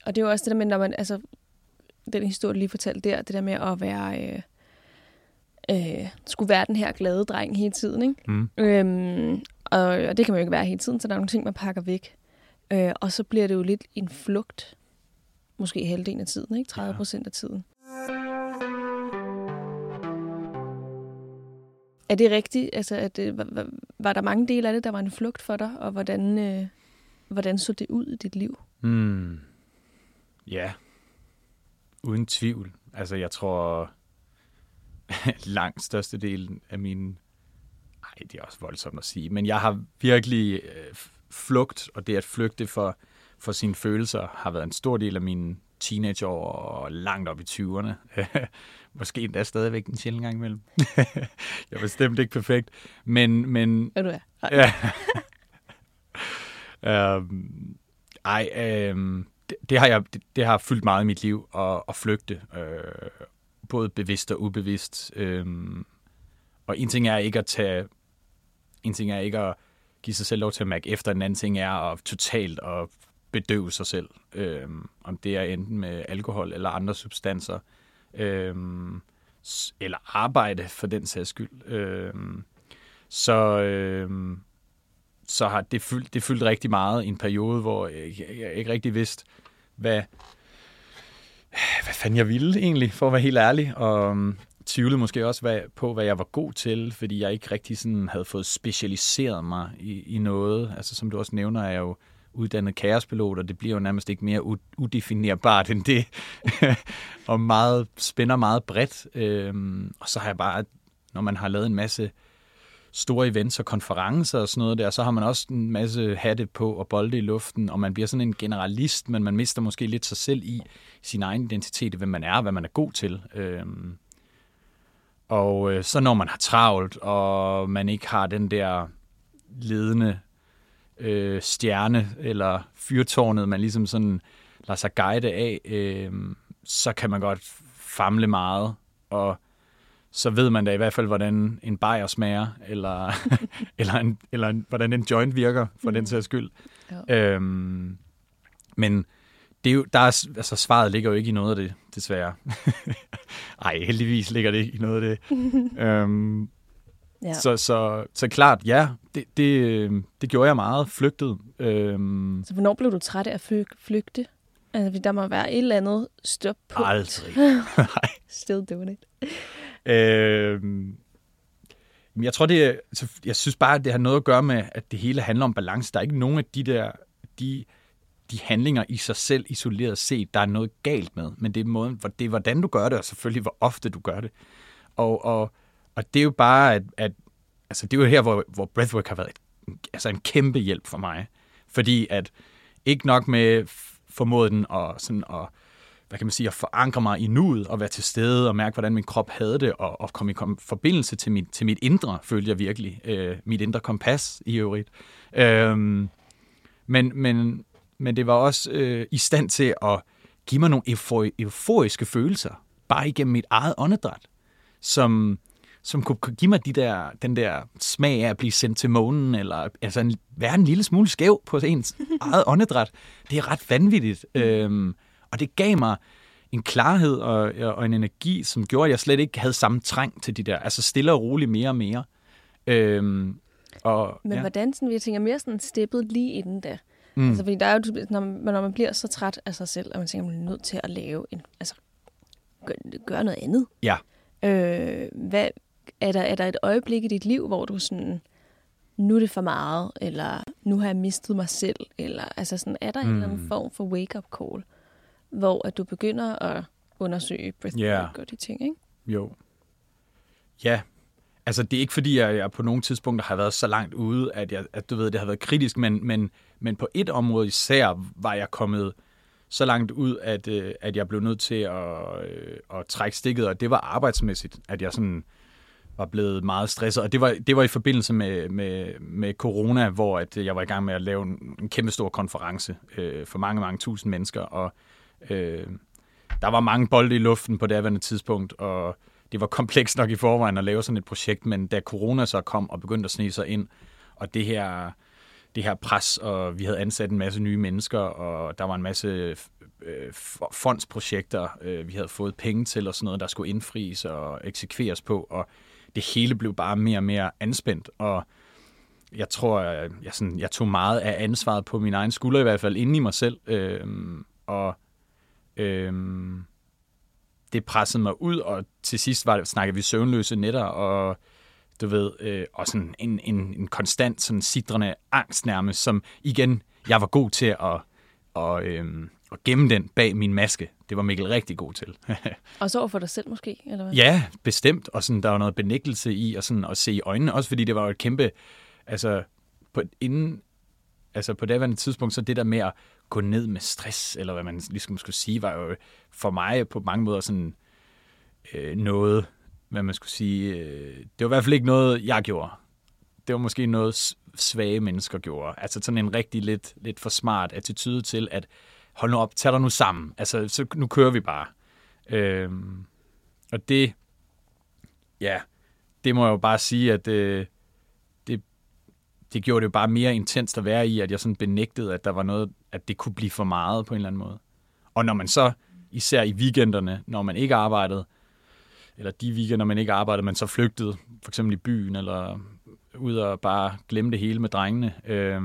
og det er jo også det der med, når man, altså, den historie, du lige fortalte der, det der med at være, øh, øh, skulle være den her glade dreng hele tiden, ikke? Mm. Øhm, og, og det kan man jo ikke være hele tiden, så der er nogle ting, man pakker væk. Øh, og så bliver det jo lidt en flugt, måske halvdelen af tiden, ikke? 30 procent af tiden. Er det rigtigt? Altså, at, øh, var, var- var der mange dele af det, der var en flugt for dig, og hvordan, øh, hvordan så det ud i dit liv? Mm. Ja, uden tvivl. Altså, jeg tror, langt størstedelen af min... Ej, det er også voldsomt at sige, men jeg har virkelig øh, flugt, og det at flygte for, for sine følelser har været en stor del af mine teenageår og langt op i 20'erne. Måske endda stadigvæk en sjældent gang imellem. jeg er bestemt ikke perfekt, men, men Er du er? Ja. øhm, ej, øhm, det, det, har jeg, det, det har fyldt meget i mit liv at, at flygte. Øh, både bevidst og ubevidst. Øhm, og en ting er ikke at tage... En ting er ikke at give sig selv lov til at mærke efter. En anden ting er at totalt at bedøve sig selv. Øhm, om det er enten med alkohol eller andre substanser. Øhm, eller arbejde for den sags skyld. Øhm, så, øhm, så har det fyldt, det fyldt rigtig meget i en periode, hvor jeg, jeg, jeg ikke rigtig vidste, hvad, hvad fanden jeg ville egentlig, for at være helt ærlig. Og øhm, tvivlede måske også hvad, på, hvad jeg var god til, fordi jeg ikke rigtig sådan havde fået specialiseret mig i, i noget. Altså som du også nævner, er jeg jo uddannet kaospilot, og det bliver jo nærmest ikke mere udefinerbart end det. og meget, spænder meget bredt. Øhm, og så har jeg bare når man har lavet en masse store events og konferencer og sådan noget der, så har man også en masse hatte på og bolde i luften, og man bliver sådan en generalist, men man mister måske lidt sig selv i sin egen identitet, hvem man er, hvad man er god til. Øhm, og øh, så når man har travlt, og man ikke har den der ledende øh, stjerne eller fyrtårnet, man ligesom sådan lader sig guide af, øh, så kan man godt famle meget, og så ved man da i hvert fald, hvordan en bajer smager, eller, eller, en, eller en, hvordan en joint virker, for mm. den sags skyld. Ja. Øhm, men det er jo, der er, altså, svaret ligger jo ikke i noget af det, desværre. Ej, heldigvis ligger det ikke i noget af det. øhm, ja. så, så, så klart, ja, det, det, det gjorde jeg meget, flygtet. Øhm, så hvornår blev du træt af at flygte? Altså, der må være et eller andet stop på. Aldrig. Nej. Still doing it. Øh, jeg tror, det er, jeg synes bare, at det har noget at gøre med, at det hele handler om balance. Der er ikke nogen af de der, de, de handlinger i sig selv isoleret set, der er noget galt med. Men det er, måden, det er hvordan du gør det, og selvfølgelig hvor ofte du gør det. Og, og, og det er jo bare, at, at altså, det er jo her, hvor, hvor breathwork har været et, altså en kæmpe hjælp for mig. Fordi at ikke nok med formåden at, sådan at hvad kan man sige, at forankre mig i nuet og være til stede og mærke, hvordan min krop havde det og, og komme i forbindelse til mit, til mit indre, følte jeg virkelig. Øh, mit indre kompas i øvrigt. Øh, men, men, men det var også øh, i stand til at give mig nogle euforiske følelser, bare igennem mit eget åndedræt, som, som kunne give mig de der, den der smag af at blive sendt til månen, eller altså en, være en lille smule skæv på ens eget åndedræt. Det er ret vanvittigt. Øhm, og det gav mig en klarhed og, og en energi, som gjorde, at jeg slet ikke havde samme trang til de der, altså stille og roligt mere og mere. Øhm, og, Men ja. hvordan, sådan, vi tænker mere sådan steppet lige inden da? Mm. Altså, fordi der er jo, når man, når man bliver så træt af sig selv, og man tænker, at man er nødt til at lave en, altså, gøre gør noget andet. Ja. Øh, hvad, er, der, er der et øjeblik i dit liv, hvor du sådan, nu er det for meget, eller nu har jeg mistet mig selv, eller altså sådan, er der mm. en eller anden mm. form for wake-up call? hvor at du begynder at undersøge breathwork yeah. og de ting, ikke? Jo. Ja, altså det er ikke fordi, jeg, jeg på nogle tidspunkter har været så langt ude, at, jeg, at du ved, det har været kritisk, men, men, men på et område især var jeg kommet så langt ud, at, øh, at jeg blev nødt til at, øh, at trække stikket, og det var arbejdsmæssigt, at jeg sådan var blevet meget stresset. Og det var, det var i forbindelse med, med, med corona, hvor at jeg var i gang med at lave en, en kæmpe stor konference øh, for mange, mange tusind mennesker, og Øh, der var mange bolde i luften på det daværende tidspunkt, og det var komplekst nok i forvejen at lave sådan et projekt, men da corona så kom og begyndte at snige sig ind, og det her, det her pres, og vi havde ansat en masse nye mennesker, og der var en masse øh, fondsprojekter, øh, vi havde fået penge til, og sådan noget, der skulle indfries og eksekveres på, og det hele blev bare mere og mere anspændt, og jeg tror, jeg, jeg, sådan, jeg tog meget af ansvaret på min egen skulder, i hvert fald inde i mig selv, øh, og øh, det pressede mig ud, og til sidst var det, snakkede vi søvnløse nætter, og du ved, øh, og sådan en, en, en konstant sådan sidrende angst nærmest, som igen, jeg var god til at, og, øhm, at gemme den bag min maske. Det var Mikkel rigtig god til. og så for dig selv måske, eller hvad? Ja, bestemt. Og sådan, der var noget benægtelse i at, sådan, at se i øjnene, også fordi det var jo et kæmpe, altså på, inden, altså på daværende tidspunkt, så det der med at gå ned med stress, eller hvad man ligesom skulle sige, var jo for mig på mange måder sådan øh, noget, hvad man skulle sige, øh, det var i hvert fald ikke noget, jeg gjorde. Det var måske noget, svage mennesker gjorde. Altså sådan en rigtig lidt, lidt for smart attitude til, at hold nu op, tag dig nu sammen. Altså, så nu kører vi bare. Øhm, og det, ja, det må jeg jo bare sige, at øh, det det gjorde det jo bare mere intenst at være i, at jeg sådan benægtede, at der var noget, at det kunne blive for meget på en eller anden måde. Og når man så, især i weekenderne, når man ikke arbejdede, eller de weekender, man ikke arbejdede, man så flygtede, for eksempel i byen, eller ud og bare glemme det hele med drengene, øh,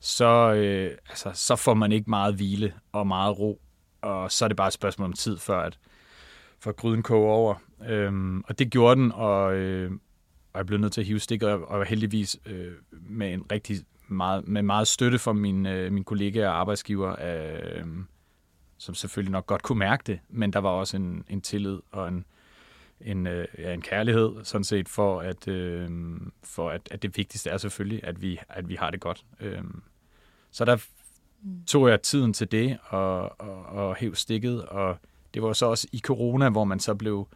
så, øh, altså, så får man ikke meget hvile og meget ro, og så er det bare et spørgsmål om tid, før at for gryden koger over. Øhm, og det gjorde den, og, øh, og jeg blev nødt til at hive stikket, og heldigvis øh, med en rigtig meget, med meget støtte fra min, øh, min kollega og arbejdsgiver, øh, som selvfølgelig nok godt kunne mærke det, men der var også en, en tillid og en, en, øh, ja, en kærlighed, sådan set, for at, øh, for at, at det vigtigste er selvfølgelig, at vi, at vi har det godt. Øh, så der tog jeg tiden til det og, og, og hæv stikket, og det var så også i corona, hvor man så blev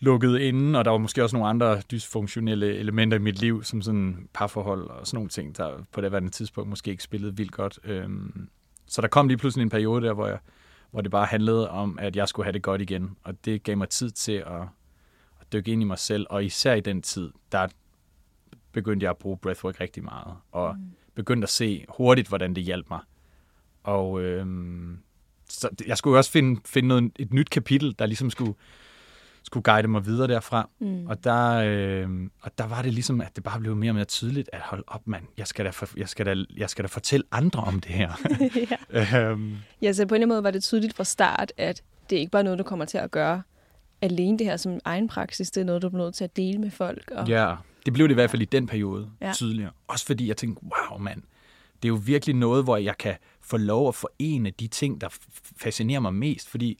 lukket inde, og der var måske også nogle andre dysfunktionelle elementer i mit liv, som sådan parforhold og sådan nogle ting, der på det tidspunkt måske ikke spillede vildt godt. Øhm, så der kom lige pludselig en periode der, hvor, jeg, hvor det bare handlede om, at jeg skulle have det godt igen, og det gav mig tid til at, at dykke ind i mig selv, og især i den tid, der begyndte jeg at bruge breathwork rigtig meget, og mm. begyndte at se hurtigt, hvordan det hjalp mig. Og øhm, så jeg skulle også finde, finde noget, et nyt kapitel, der ligesom skulle skulle guide mig videre derfra. Mm. Og, der, øh, og der var det ligesom, at det bare blev mere og mere tydeligt, at hold op, mand, jeg skal da, for, jeg skal da, jeg skal da fortælle andre om det her. ja. øhm. ja, så på en eller anden måde var det tydeligt fra start, at det ikke bare er noget, du kommer til at gøre alene det her som egen praksis, det er noget, du bliver nødt til at dele med folk. Og... Ja, det blev det i hvert fald i den periode ja. tydeligere. Også fordi jeg tænkte, wow, mand, det er jo virkelig noget, hvor jeg kan få lov at forene de ting, der fascinerer mig mest, fordi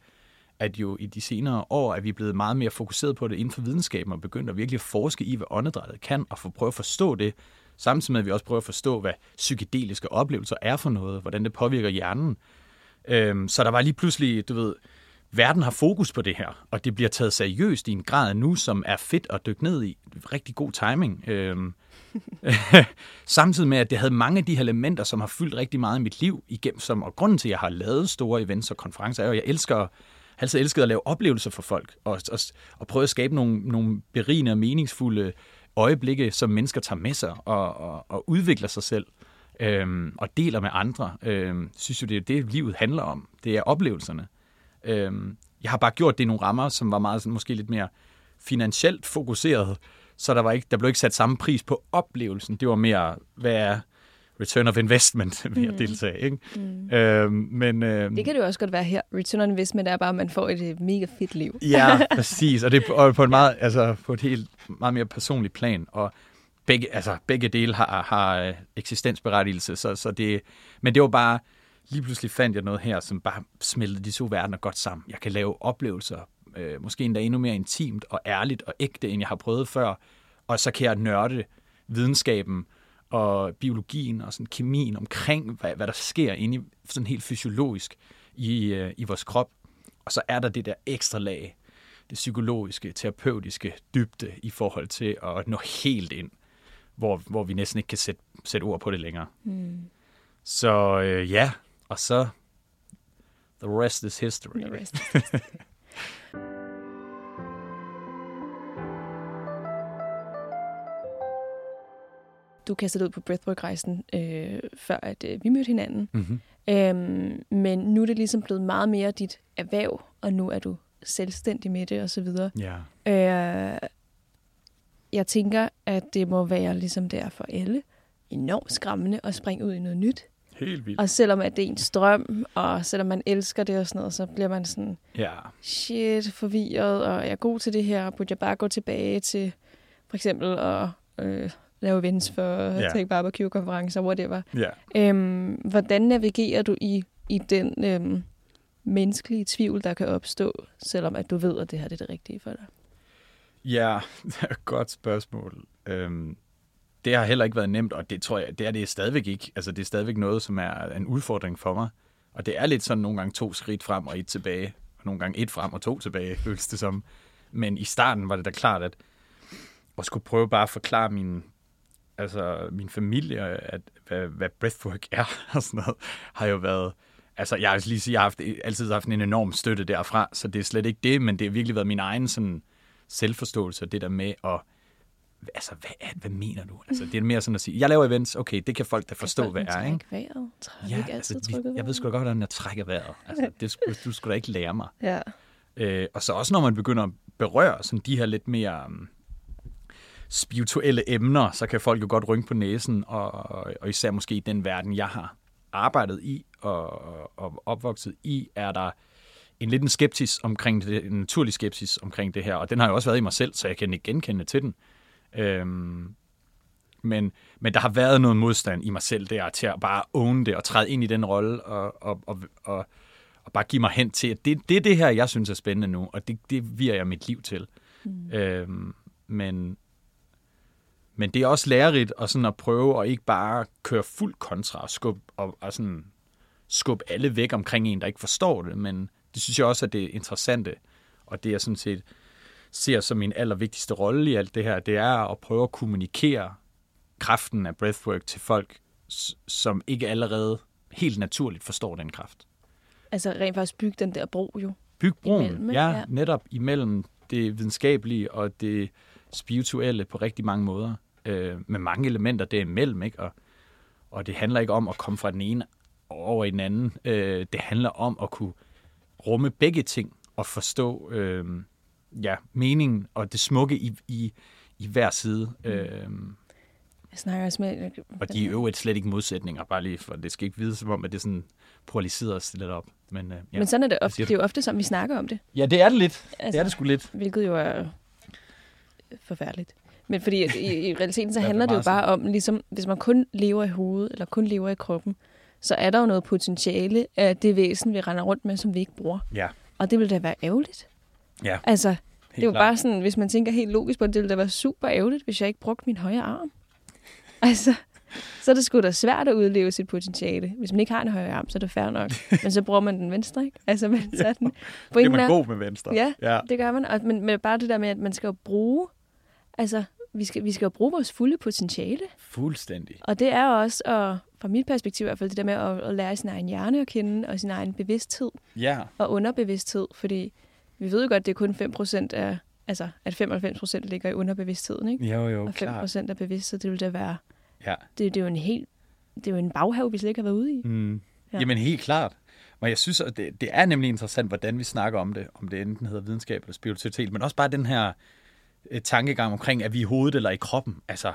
at jo i de senere år er vi blevet meget mere fokuseret på det inden for videnskaben og begyndt at virkelig forske i, hvad åndedrættet kan, og få prøve at forstå det, samtidig med at vi også prøver at forstå, hvad psykedeliske oplevelser er for noget, hvordan det påvirker hjernen. Øhm, så der var lige pludselig, du ved, verden har fokus på det her, og det bliver taget seriøst i en grad nu, som er fedt at dykke ned i. Rigtig god timing. Øhm, samtidig med, at det havde mange af de her elementer, som har fyldt rigtig meget i mit liv igennem, som, og grunden til, at jeg har lavet store events og konferencer, er jo, at jeg elsker altid elsket at lave oplevelser for folk, og, og, og prøve at skabe nogle, nogle berigende og meningsfulde øjeblikke, som mennesker tager med sig og, og, og udvikler sig selv øhm, og deler med andre. Øhm, synes jo, det er det, livet handler om. Det er oplevelserne. Øhm, jeg har bare gjort det i nogle rammer, som var meget sådan, måske lidt mere finansielt fokuseret, så der, var ikke, der blev ikke sat samme pris på oplevelsen. Det var mere, hvad er return of investment ved at mm. deltage. Ikke? Mm. Øhm, men, øhm, det kan det jo også godt være her. Return of investment er bare, at man får et øh, mega fedt liv. ja, præcis. Og det er på, en meget, altså, på et helt meget mere personligt plan. Og begge, altså, begge dele har, har øh, eksistensberettigelse. Så, så det, men det var bare, lige pludselig fandt jeg noget her, som bare smeltede de to verdener godt sammen. Jeg kan lave oplevelser, øh, måske endda endnu mere intimt og ærligt og ægte, end jeg har prøvet før. Og så kan jeg nørde videnskaben og biologien og sådan kemien omkring, hvad, hvad der sker inde i, sådan helt fysiologisk i, øh, i vores krop. Og så er der det der ekstra lag, det psykologiske, terapeutiske dybde i forhold til at nå helt ind, hvor, hvor vi næsten ikke kan sætte, sætte ord på det længere. Mm. Så øh, ja, og så the rest is history. The rest is history. du kastede ud på breathwork-rejsen, øh, før at øh, vi mødte hinanden. Mm-hmm. Øhm, men nu er det ligesom blevet meget mere dit erhverv, og nu er du selvstændig med det, og så videre. Yeah. Øh, jeg tænker, at det må være ligesom der for alle enormt skræmmende at springe ud i noget nyt. Helt vildt. Og selvom at det er en strøm, og selvom man elsker det og sådan noget, så bliver man sådan, ja. shit, forvirret, og jeg er god til det her, burde jeg bare gå tilbage til for eksempel at øh, lave events for yeah. Take Barbecue-konferencer, whatever. Yeah. Øhm, hvordan navigerer du i, i den øhm, menneskelige tvivl, der kan opstå, selvom at du ved, at det her er det rigtige for dig? Ja, det er et godt spørgsmål. Øhm, det har heller ikke været nemt, og det tror jeg, det er det stadigvæk ikke. Altså, det er stadigvæk noget, som er en udfordring for mig. Og det er lidt sådan nogle gange to skridt frem og et tilbage, og nogle gange et frem og to tilbage, føles det som. Men i starten var det da klart, at at skulle prøve bare at forklare min altså min familie, at, hvad, hvad breathwork er og sådan noget, har jo været, altså jeg har lige sige, jeg har haft, altid haft en enorm støtte derfra, så det er slet ikke det, men det har virkelig været min egen sådan selvforståelse, det der med at, altså hvad, er, hvad mener du? Altså det er mere sådan at sige, jeg laver events, okay, det kan folk da forstå, kan hvad er, ikke? Vejret? ja, ikke altså, vi, jeg ved sgu da godt, hvordan jeg trækker vejret. Altså, det, du skulle da ikke lære mig. Ja. Øh, og så også når man begynder at berøre sådan de her lidt mere, um, spirituelle emner, så kan folk jo godt rynke på næsen, og, og især måske i den verden, jeg har arbejdet i og, og opvokset i, er der en lidt en skepsis omkring det, en naturlig skepsis omkring det her, og den har jo også været i mig selv, så jeg kan ikke genkende til den. Øhm, men, men der har været noget modstand i mig selv der til at bare own det og træde ind i den rolle og, og, og, og, og bare give mig hen til, at det, det er det her, jeg synes er spændende nu, og det, det virer jeg mit liv til. Mm. Øhm, men, men det er også lærerigt at, sådan at prøve at ikke bare køre fuld kontra og skubbe, og, og sådan skubbe alle væk omkring en, der ikke forstår det, men det synes jeg også, at det er interessante, og det er sådan set ser som min allervigtigste rolle i alt det her, det er at prøve at kommunikere kraften af breathwork til folk, som ikke allerede helt naturligt forstår den kraft. Altså rent faktisk bygge den der bro jo. Bygge broen, imellem, ja, ja, netop imellem det videnskabelige og det spirituelle på rigtig mange måder. Øh, med mange elementer derimellem, ikke? Og, og det handler ikke om at komme fra den ene over i den anden. Øh, det handler om at kunne rumme begge ting og forstå øh, ja, meningen og det smukke i, i, i hver side. Mm. Øh, jeg snakker også med... Og de er jo et slet ikke modsætninger, bare lige for det skal ikke vide som om, at det sådan polariserer os lidt op. Men, øh, ja. Men sådan er det ofte. Det er jo ofte, som vi snakker om det. Ja, det er det lidt. Altså, det er det altså, sgu lidt. Hvilket jo er forfærdeligt. Men fordi at i, i realiteten, så handler det jo bare om, ligesom, hvis man kun lever i hovedet, eller kun lever i kroppen, så er der jo noget potentiale af det væsen, vi render rundt med, som vi ikke bruger. Ja. Og det vil da være ærgerligt. Ja. Altså, helt det er jo klart. bare sådan, hvis man tænker helt logisk på det, det ville da være super ærgerligt, hvis jeg ikke brugte min højre arm. Altså, så er det sgu da svært at udleve sit potentiale. Hvis man ikke har en højre arm, så er det fair nok. Men så bruger man den venstre, ikke? Altså, men så den, på det er man god med venstre. Ja, ja, det gør man. Og, men, men bare det der med, at man skal jo bruge, altså, vi skal, vi skal jo bruge vores fulde potentiale. Fuldstændig. Og det er også, at, fra mit perspektiv i hvert fald, det der med at, at lære sin egen hjerne at kende, og sin egen bevidsthed. Ja. Og underbevidsthed, fordi vi ved jo godt, at det er kun 5% af, altså, at 95% ligger i underbevidstheden, ikke? Jo, jo, Og 5% klart. af bevidsthed, det vil da være Ja. det, det er jo en helt, det er jo en baghave, vi slet ikke har været ude i. Mm. Ja. Jamen helt klart. Men jeg synes, at det, det er nemlig interessant, hvordan vi snakker om det, om det enten hedder videnskab eller spiritualitet, men også bare den her tankegang omkring, at vi er i hovedet eller i kroppen. Altså,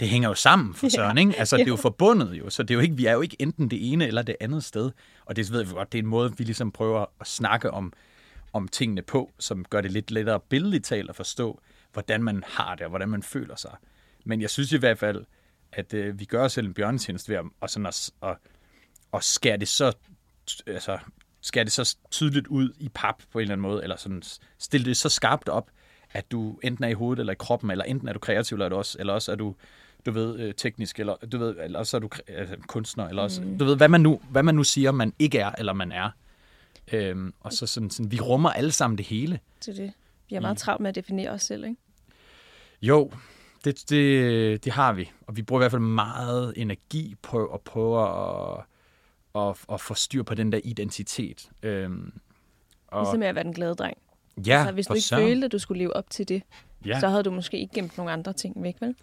det hænger jo sammen for Søren, ja. ikke? Altså, det er jo forbundet jo, så det er jo ikke, vi er jo ikke enten det ene eller det andet sted. Og det ved vi godt, det er en måde, vi ligesom prøver at snakke om, om tingene på, som gør det lidt lettere billedligt talt at forstå, hvordan man har det, og hvordan man føler sig. Men jeg synes i hvert fald, at øh, vi gør os selv en bjørnetjeneste ved at, og sådan at, at, at skære det så altså, skære det så tydeligt ud i pap på en eller anden måde, eller sådan stille det så skarpt op, at du enten er i hovedet eller i kroppen, eller enten er du kreativ, eller, er du også, eller også er du, du ved, øh, teknisk, eller du ved, eller også er du altså, kunstner, eller også, mm. du ved, hvad man, nu, hvad man nu siger, man ikke er, eller man er. Øhm, og så sådan, sådan, vi rummer alle sammen det hele. Det er det. Vi er meget travlt med at definere os selv, ikke? Jo, det, det, det har vi. Og vi bruger i hvert fald meget energi på at prøve at, at, at få styr på den der identitet. Øhm, og, ligesom med at være den glade dreng. Ja, altså, hvis du ikke søren. følte, at du skulle leve op til det, ja. så havde du måske ikke gemt nogle andre ting væk, vel?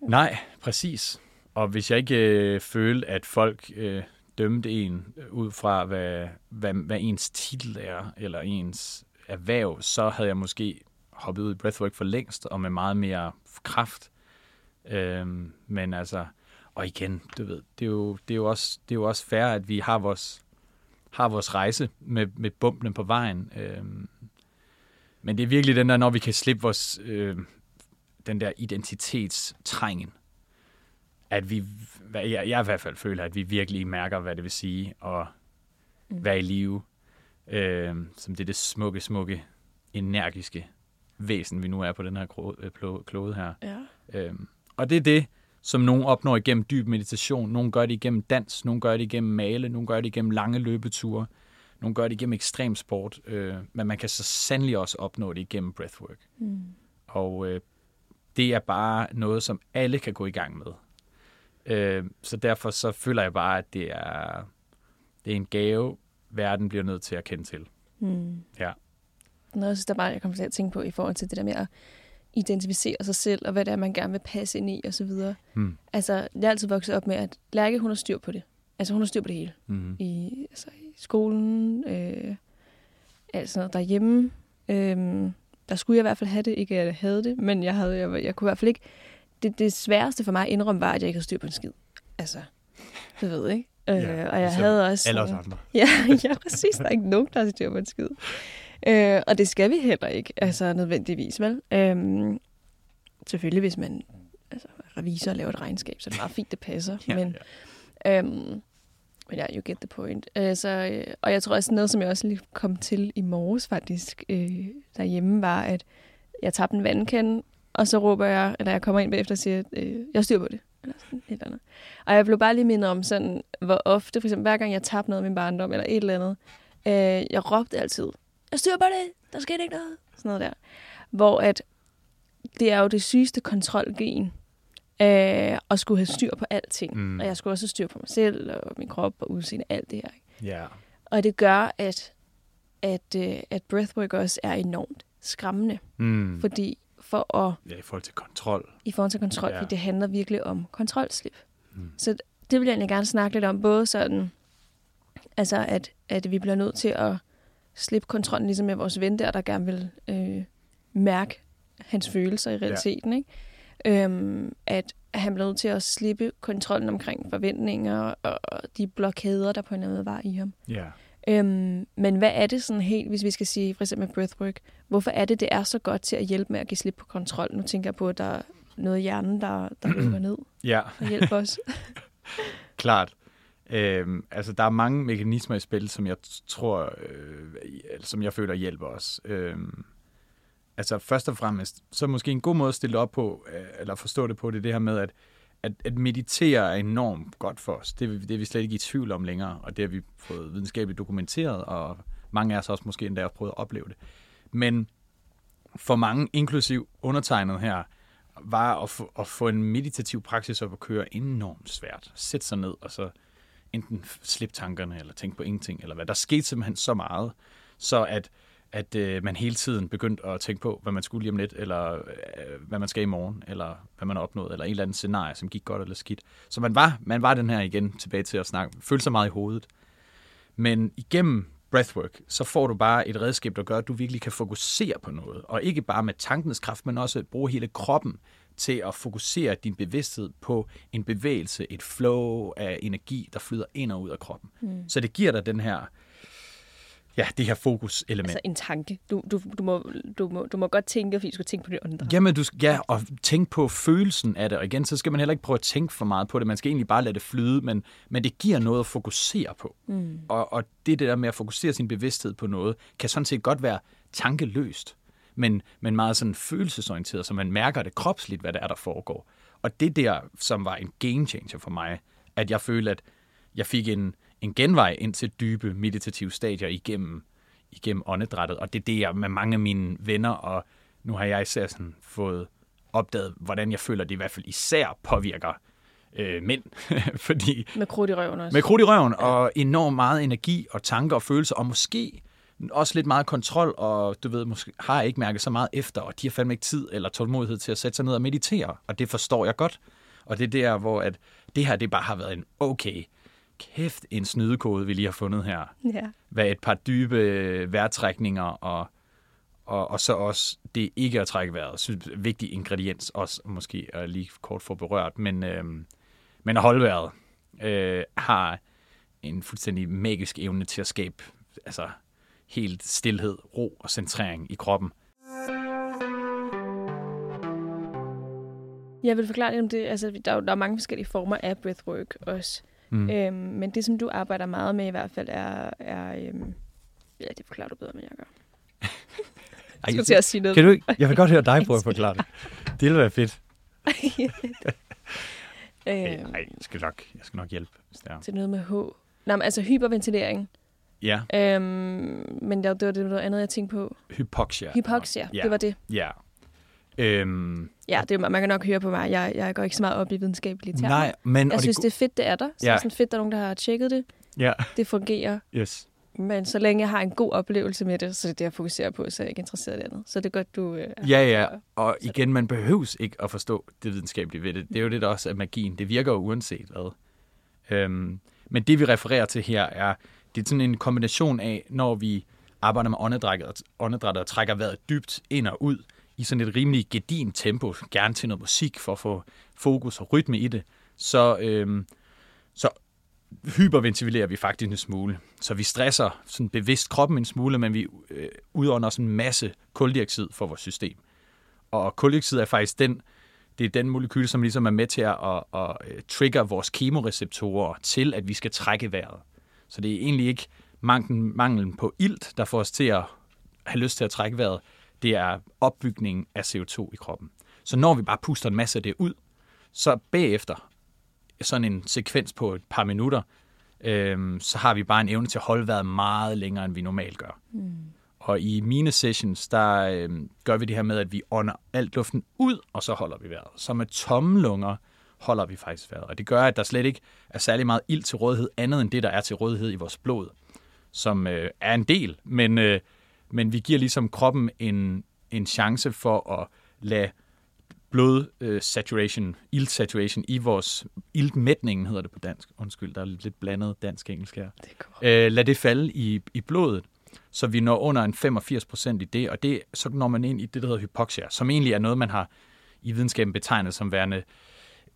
Nej, præcis. Og hvis jeg ikke øh, følte, at folk øh, dømte en øh, ud fra, hvad, hvad, hvad ens titel er, eller ens erhverv, så havde jeg måske hoppet ud i breathwork for længst, og med meget mere kraft. Øhm, men altså, og igen, du ved, det er jo, det er jo, også, det er jo også fair, at vi har vores, har vores rejse med, med bumpene på vejen. Øhm, men det er virkelig den der, når vi kan slippe vores, øh, den der identitetstrængen, at vi, jeg, jeg i hvert fald føler, at vi virkelig mærker, hvad det vil sige at mm. være i live, øh, som det det smukke, smukke, energiske væsen, vi nu er på den her øh, klode her. Ja. Øhm, og det er det, som nogen opnår igennem dyb meditation. Nogle gør det igennem dans, nogle gør det igennem male, nogle gør det igennem lange løbeture, nogle gør det igennem ekstrem sport, øh, men man kan så sandelig også opnå det igennem breathwork. Mm. Og øh, det er bare noget, som alle kan gå i gang med. Øh, så derfor så føler jeg bare, at det er, det er en gave, verden bliver nødt til at kende til. Mm. Ja noget, der bare, jeg kommer til at tænke på i forhold til det der med at identificere sig selv, og hvad det er, man gerne vil passe ind i, og så videre. Mm. Altså, jeg er altid vokset op med, at Lærke, hun har styr på det. Altså, hun har styr på det hele. Mm. I, altså, i skolen, øh, altså noget derhjemme. Øh, der skulle jeg i hvert fald have det. Ikke at jeg havde det, men jeg, havde, jeg, jeg kunne i hvert fald ikke... Det, det sværeste for mig at indrømme var, at jeg ikke havde styr på en skid. Altså, du ved ikke. Øh, ja, og jeg havde også... Alle os andre. Ja, ja, præcis. Der er ikke nogen, der har styr på en skid. Øh, og det skal vi heller ikke, altså nødvendigvis, vel? Øhm, selvfølgelig, hvis man altså, revisor og laver et regnskab, så er det meget fint, det passer. ja, men, ja. Øhm, men ja, you get the point. Øh, så øh, og jeg tror også, noget, som jeg også lige kom til i morges faktisk øh, derhjemme, var, at jeg tabte en vandkande, og så råber jeg, eller jeg kommer ind bagefter og siger, øh, jeg styr på det. Eller sådan et eller andet. Og jeg blev bare lige mindet om sådan, hvor ofte, for eksempel hver gang jeg tabte noget af min barndom, eller et eller andet, øh, jeg råbte altid, jeg styr på det, der skete ikke noget. Sådan noget der. Hvor at, det er jo det sygeste kontrolgen, øh, at skulle have styr på alting. Mm. Og jeg skulle også have styr på mig selv, og min krop, og udseende, alt det her. Ikke? Ja. Og det gør, at, at, øh, at breathwork også er enormt skræmmende. Mm. Fordi for at, Ja, i forhold til kontrol. i forhold til kontrol, Ja. fordi det handler virkelig om kontrolslip. Mm. Så det vil jeg egentlig gerne snakke lidt om, både sådan, altså at, at vi bliver nødt til at slippe kontrollen, ligesom med vores ven der, der gerne vil øh, mærke hans følelser i realiteten. Ja. Ikke? Øhm, at han bliver nødt til at slippe kontrollen omkring forventninger og, og de blokader, der på en eller anden måde var i ham. Ja. Øhm, men hvad er det sådan helt, hvis vi skal sige, for eksempel breathwork, hvorfor er det, det er så godt til at hjælpe med at give slip på kontrol? Nu tænker jeg på, at der er noget i hjernen, der, der lukker ned Ja, og hjælper os. klart. Øhm, altså, der er mange mekanismer i spil, som jeg tror, øh, som jeg føler hjælper os. Øhm, altså, først og fremmest, så måske en god måde at stille op på, øh, eller forstå det på, det er det her med, at, at, at meditere er enormt godt for os. Det, det er vi slet ikke i tvivl om længere, og det har vi fået videnskabeligt dokumenteret, og mange af os også måske endda har prøvet at opleve det. Men for mange, inklusiv undertegnet her, var at få, at få en meditativ praksis op at køre enormt svært. Sætte sig ned og så enten slippe tankerne, eller tænke på ingenting, eller hvad. Der skete simpelthen så meget, så at, at øh, man hele tiden begyndte at tænke på, hvad man skulle lige om lidt, eller øh, hvad man skal i morgen, eller hvad man har opnået, eller en eller anden scenarie, som gik godt eller skidt. Så man var, man var den her igen tilbage til at snakke, følte sig meget i hovedet. Men igennem breathwork, så får du bare et redskab, der gør, at du virkelig kan fokusere på noget. Og ikke bare med tankens kraft, men også bruge hele kroppen til at fokusere din bevidsthed på en bevægelse, et flow af energi, der flyder ind og ud af kroppen. Mm. Så det giver dig den her, ja, det her fokuselement. altså en tanke. Du, du, du, må, du, må, du må godt tænke, fordi du skal tænke på det andre. Jamen, du skal, ja, og tænk på følelsen af det. Og igen, så skal man heller ikke prøve at tænke for meget på det. Man skal egentlig bare lade det flyde, men, men det giver noget at fokusere på. Mm. Og, og det, det der med at fokusere sin bevidsthed på noget, kan sådan set godt være tankeløst, men, men meget sådan følelsesorienteret, så man mærker det kropsligt, hvad det er, der foregår. Og det der, som var en game changer for mig, at jeg følte, at jeg fik en, en genvej ind til dybe meditative stadier igennem, igennem åndedrættet. Og det er det, jeg med mange af mine venner, og nu har jeg især sådan fået opdaget, hvordan jeg føler, det i hvert fald især påvirker øh, mænd. Fordi Med krudt i røven også. med krudt i røven, og enormt meget energi og tanker og følelser, og måske også lidt meget kontrol, og du ved, måske har jeg ikke mærket så meget efter, og de har fandme ikke tid eller tålmodighed til at sætte sig ned og meditere, og det forstår jeg godt. Og det er der, hvor at det her, det bare har været en okay, kæft en snydekode, vi lige har fundet her. Ja. Hvad et par dybe øh, vejrtrækninger, og, og, og så også det ikke at trække vejret, synes, vigtig ingrediens, også måske at lige kort få berørt, men, øhm, men at holde vejret øh, har en fuldstændig magisk evne til at skabe altså, helt stillhed, ro og centrering i kroppen. Jeg vil forklare lidt om det. Altså, der, er, der er mange forskellige former af breathwork også. Mm. Øhm, men det, som du arbejder meget med i hvert fald, er... er øhm, ja, det forklarer du bedre, end jeg gør. Ej, Jeg skulle til at sige noget. kan du ikke? Jeg vil godt høre dig prøve at forklare det. Det ville være fedt. Nej, øhm, jeg skal nok, jeg skal nok hjælpe, hvis det er. til noget med H. Nå, men altså hyperventilering. Ja, Øhm, men det, var- det var det noget andet, jeg tænkte på. hypoxia. Hypoxia, Ja. det var det. Ja. Øhm, Ja, det, man kan nok høre på mig. Jeg, jeg går ikke så meget op i videnskabelige termer. nej, men... Jeg synes, det, det er fedt, det er der. Så Ja. det er sådan fedt, der er nogen, der har tjekket det. Ja, Det fungerer. yes. Men så længe jeg har en god oplevelse med det, så det er det, jeg fokuserer på, så er jeg ikke interesseret i det andet. Så det er godt, du... Øh, Ja, ja. Og igen, man behøves ikke at forstå det videnskabelige ved det. Det er jo det, der også er magien. Det virker jo uanset hvad. Øhm, men det, vi refererer til her, er, det er sådan en kombination af, når vi arbejder med åndedrættet, åndedrættet og trækker vejret dybt ind og ud i sådan et rimelig gedin tempo, gerne til noget musik for at få fokus og rytme i det, så, øh, så hyperventilerer vi faktisk en smule. Så vi stresser sådan bevidst kroppen en smule, men vi øh, udånder sådan en masse koldioxid for vores system. Og koldioxid er faktisk den, det er den molekyl, som ligesom er med til at, at, at øh, trigger vores kemoreceptorer til, at vi skal trække vejret. Så det er egentlig ikke manglen, manglen på ilt, der får os til at have lyst til at trække vejret det er opbygningen af CO2 i kroppen. Så når vi bare puster en masse af det ud, så bagefter, sådan en sekvens på et par minutter, øh, så har vi bare en evne til at holde vejret meget længere, end vi normalt gør. Mm. Og i mine sessions, der øh, gør vi det her med, at vi ånder alt luften ud, og så holder vi vejret. Så med tomme lunger holder vi faktisk vejret. Og det gør, at der slet ikke er særlig meget ild til rådighed, andet end det, der er til rådighed i vores blod, som øh, er en del. Men, øh, men vi giver ligesom kroppen en, en chance for at lade blod øh, saturation, ilt saturation i vores iltmætningen hedder det på dansk. Undskyld, der er lidt blandet dansk-engelsk her. Det øh, lad det falde i, i blodet, så vi når under en 85 procent i det, og det, så når man ind i det, der hedder hypoxia, som egentlig er noget, man har i videnskaben betegnet som værende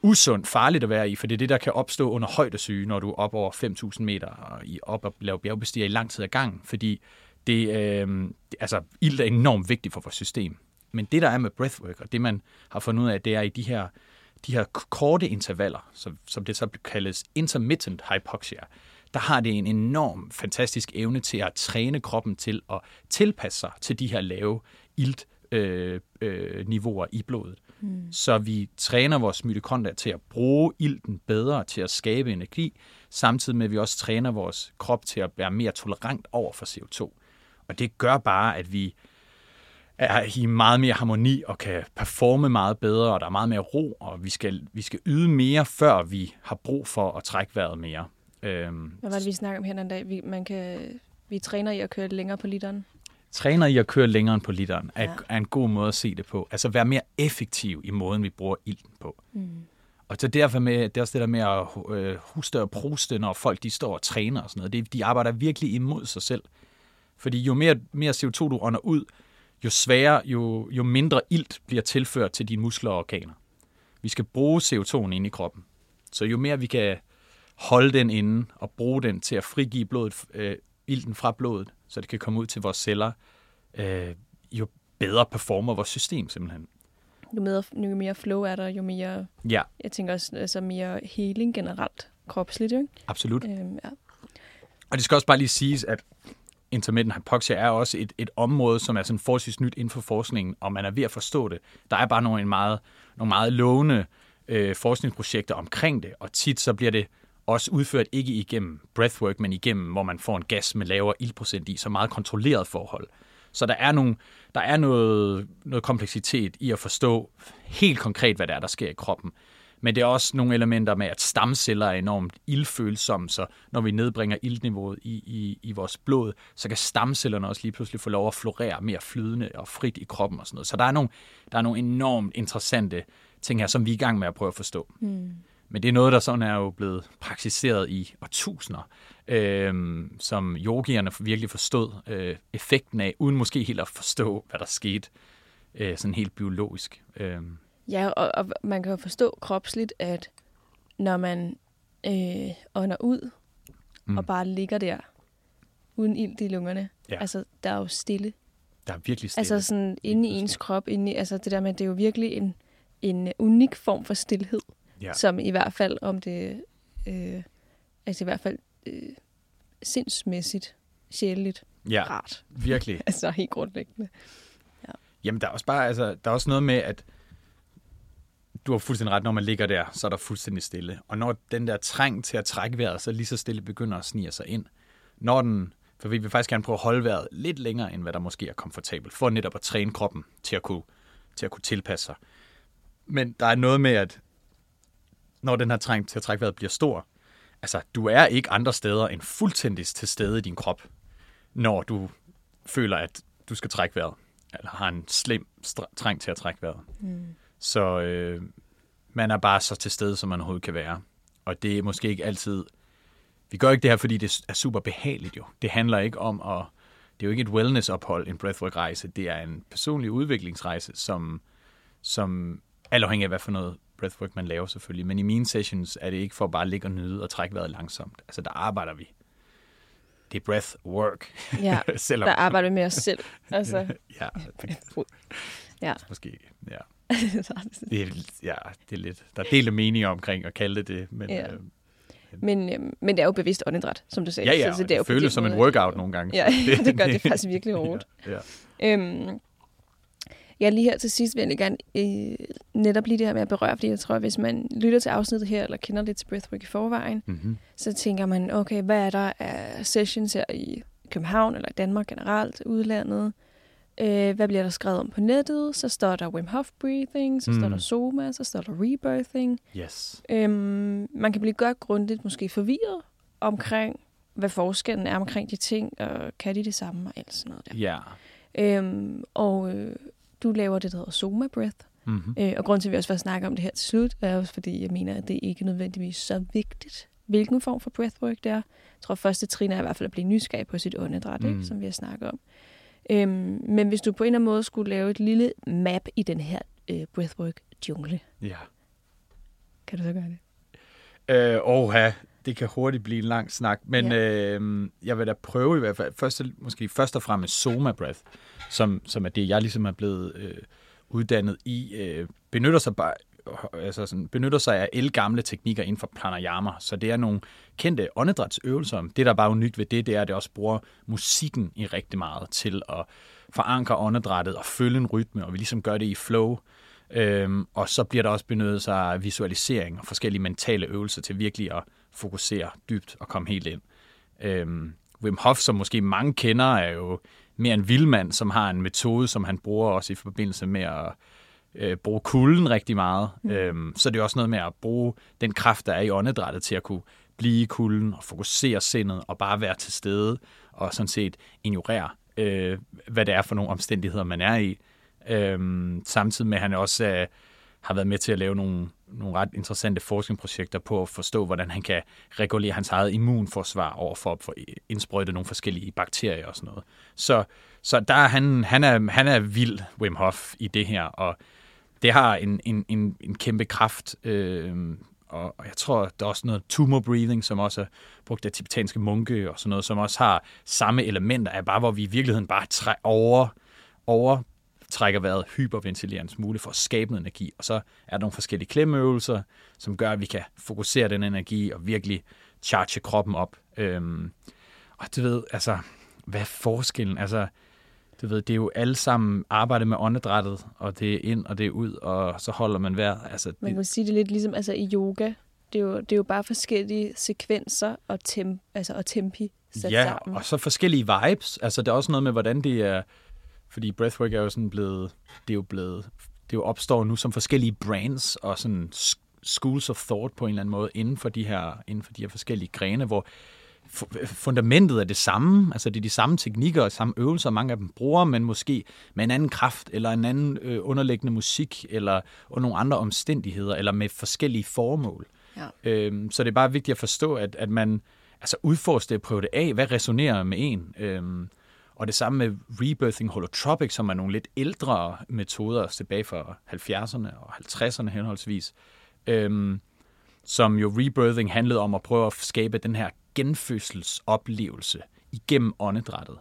usundt, farligt at være i, for det er det, der kan opstå under højdesyge, når du er op over 5.000 meter og i, op og lave bjergbestiger i lang tid ad gang, fordi det, øh, altså, ild er enormt vigtigt for vores system. Men det, der er med breathwork, og det man har fundet ud af, det er i de her, de her korte intervaller, som, som det så kaldes intermittent hypoxia, der har det en enorm fantastisk evne til at træne kroppen til at tilpasse sig til de her lave ilt øh, øh, niveauer i blodet. Mm. Så vi træner vores mitokondrier til at bruge ilten bedre til at skabe energi, samtidig med at vi også træner vores krop til at være mere tolerant over for CO2. Og det gør bare, at vi er i meget mere harmoni og kan performe meget bedre, og der er meget mere ro, og vi skal, vi skal yde mere, før vi har brug for at trække vejret mere. Øhm, Hvad var det, vi snakkede om her en dag? Vi, man kan, vi træner i at køre længere på literen. Træner i at køre længere på literen er, ja. er en god måde at se det på. Altså være mere effektiv i måden, vi bruger ilten på. Mm. Og så derfor med, det er også det der med at øh, huste og pruste, når folk de står og træner og sådan noget. Det, de arbejder virkelig imod sig selv. Fordi jo mere, mere CO2 du ånder ud, jo sværere, jo, jo mindre ilt bliver tilført til dine muskler og organer. Vi skal bruge CO2'en ind i kroppen. Så jo mere vi kan holde den inde og bruge den til at frigive blodet, øh, ilten fra blodet, så det kan komme ud til vores celler, øh, jo bedre performer vores system simpelthen. Jo mere, jo mere flow er der, jo mere, ja. jeg tænker også, altså mere healing generelt, kropsligt, ikke? Absolut. Øhm, ja. Og det skal også bare lige siges, at intermittent hypoxia er også et, et område, som er sådan forholdsvis nyt inden for forskningen, og man er ved at forstå det. Der er bare nogle meget, nogle meget lovende øh, forskningsprojekter omkring det, og tit så bliver det også udført ikke igennem breathwork, men igennem, hvor man får en gas med lavere ildprocent i, så meget kontrolleret forhold. Så der er, nogle, der er noget, noget kompleksitet i at forstå helt konkret, hvad der er, der sker i kroppen. Men det er også nogle elementer med, at stamceller er enormt ildfølsomme, så når vi nedbringer ildniveauet i, i, i vores blod, så kan stamcellerne også lige pludselig få lov at florere mere flydende og frit i kroppen og sådan noget. Så der er nogle, der er nogle enormt interessante ting her, som vi er i gang med at prøve at forstå. Mm. Men det er noget, der sådan er jo blevet praktiseret i årtusinder, øh, som yogierne virkelig forstod øh, effekten af, uden måske helt at forstå, hvad der skete øh, sådan helt biologisk. Øh. Ja, og, og man kan jo forstå kropsligt, at når man øh, ånder ud mm. og bare ligger der uden ild i lungerne, ja. altså der er jo stille. Der er virkelig stille. Altså sådan inde i ens krop, inde i, altså det der med, det er jo virkelig en, en unik form for stillhed ja. som i hvert fald om det, øh, altså i hvert fald øh, sindsmæssigt, sjældent, ja, rart. virkelig. altså helt grundlæggende. Ja. Jamen der er også bare, altså, der er også noget med, at du har fuldstændig ret, når man ligger der, så er der fuldstændig stille. Og når den der træng til at trække vejret, så lige så stille begynder at snige sig ind. Når den, for vi vil faktisk gerne prøve at holde vejret lidt længere, end hvad der måske er komfortabelt, for netop at træne kroppen til at kunne, til at kunne tilpasse sig. Men der er noget med, at når den her træng til at trække vejret bliver stor. Altså, du er ikke andre steder end fuldstændig til stede i din krop, når du føler, at du skal trække vejret, eller har en slem træng til at trække vejret. Mm. Så øh, man er bare så til stede, som man overhovedet kan være. Og det er måske ikke altid... Vi gør ikke det her, fordi det er super behageligt jo. Det handler ikke om at... Det er jo ikke et wellness-ophold, en breathwork-rejse. Det er en personlig udviklingsrejse, som, som alt afhængig af, hvad for noget breathwork, man laver selvfølgelig. Men i mine sessions er det ikke for bare at ligge og nyde og trække vejret langsomt. Altså, der arbejder vi. Det er breathwork. Ja, Selvom... der arbejder vi med os selv. Altså. ja. ja. Måske, ja. det ja, det er lidt, der er delt meninger omkring at kalde det det, men... Ja. Øh, men, øh, men det er jo bevidst åndedræt, som du sagde. Ja, ja, så, så det, er jo det føles som en workout nogle gange. Ja, det gør det faktisk virkelig hårdt. ja, ja. Øhm, Ja, lige her til sidst vil jeg gerne øh, netop lige det her med at berøre, fordi jeg tror, at hvis man lytter til afsnittet her, eller kender lidt til breathwork i forvejen, Mm-hmm. så tænker man, okay, hvad er der af sessions her i København, eller i Danmark generelt, udlandet? Øh, hvad bliver der skrevet om på nettet? Så står der Wim Hof Breathing, så mm. står Mm. der Soma, så står der Rebirthing. Yes. Øhm, man kan blive godt grundigt måske forvirret omkring, hvad forskellen er omkring de ting, og kan de det samme og alt sådan noget der. Ja. Øhm, og øh, du laver det, der hedder Soma Breath. Mm-hmm. Øh, og grund til, at vi også vil snakke om det her til slut, er også fordi, jeg mener, at det ikke er nødvendigvis så vigtigt, hvilken form for breathwork det er. Jeg tror, første trin er i hvert fald at blive nysgerrig på sit åndedræt, mm. Mm. ikke, som vi har snakket om. Øhm, men hvis du på en eller anden måde skulle lave et lille map i den her øh, breathwork-jungle, Ja. kan du så gøre det? Øh, oha, det kan hurtigt blive en lang snak, men Ja. øh, jeg vil da prøve i hvert fald, først, måske først og fremmest Soma Breath, som, som er det, jeg ligesom er blevet øh, uddannet i, øh, benytter sig bare Øh, altså sådan, benytter sig af elgamle teknikker inden for pranayama, så det er nogle kendte åndedrætsøvelser. Det, der er bare unikt ved det, det er, at det også bruger musikken i rigtig meget til at forankre åndedrættet og følge en rytme, og vi ligesom gør det i flow. Øhm, og så bliver der også benyttet sig af visualisering og forskellige mentale øvelser til virkelig at fokusere dybt og komme helt ind. Øhm, Wim Hof, som måske mange kender, er jo mere en vildmand, som har en metode, som han bruger også i forbindelse med at øh, bruge kulden rigtig meget. Mm. Øhm, så det er også noget med at bruge den kraft, der er i åndedrættet til at kunne blive i kulden og fokusere sindet og bare være til stede og sådan set ignorere, øh, hvad det er for nogle omstændigheder, man er i. Øhm, samtidig med, at han også øh, har været med til at lave nogle, nogle ret interessante forskningsprojekter på at forstå, hvordan han kan regulere hans eget immunforsvar over for at få indsprøjtet nogle forskellige bakterier og sådan noget. Så, så der er han, han, er, han er vild, Wim Hof, i det her, og det har en, en, en, en kæmpe kraft, øh, og, og jeg tror, der er også noget tumor breathing, som også er brugt af tibetanske munke og sådan noget, som også har samme elementer af bare, hvor vi i virkeligheden bare træ, over, over trækker vejret hyperventilerer en smule for at skabe noget energi. Og så er der nogle forskellige klemmeøvelser, som gør, at vi kan fokusere den energi og virkelig charge kroppen op. Øhm, og du ved, altså, hvad er forskellen? Altså, du ved, det er jo alle sammen arbejde med åndedrættet, og det er ind og det er ud, og så holder man vejret. Altså, Man det, kan sige det lidt ligesom altså i yoga. Det er jo, det er jo bare forskellige sekvenser og, tem, altså, og tempi sat ja, sammen. og så forskellige vibes. Altså, der er også noget med, hvordan det er... Fordi breathwork er jo sådan blevet... Det er jo blevet... Det er jo opstår nu som forskellige brands og sådan schools of thought på en eller anden måde inden for de her, inden for de her forskellige grene, hvor fundamentet er det samme, altså det er de samme teknikker og samme øvelser, mange af dem bruger, men måske med en anden kraft, eller en anden øh, underliggende musik, eller under nogle andre omstændigheder, eller med forskellige formål. Ja. Øhm, så det er bare vigtigt at forstå, at, at man altså udforsker det og prøver det af. Hvad resonerer med en? Øhm, og det samme med rebirthing holotropic, som er nogle lidt ældre metoder tilbage fra 70'erne og 50'erne henholdsvis. Øhm, som jo rebirthing handlede om at prøve at skabe den her genfødselsoplevelse igennem åndedrættet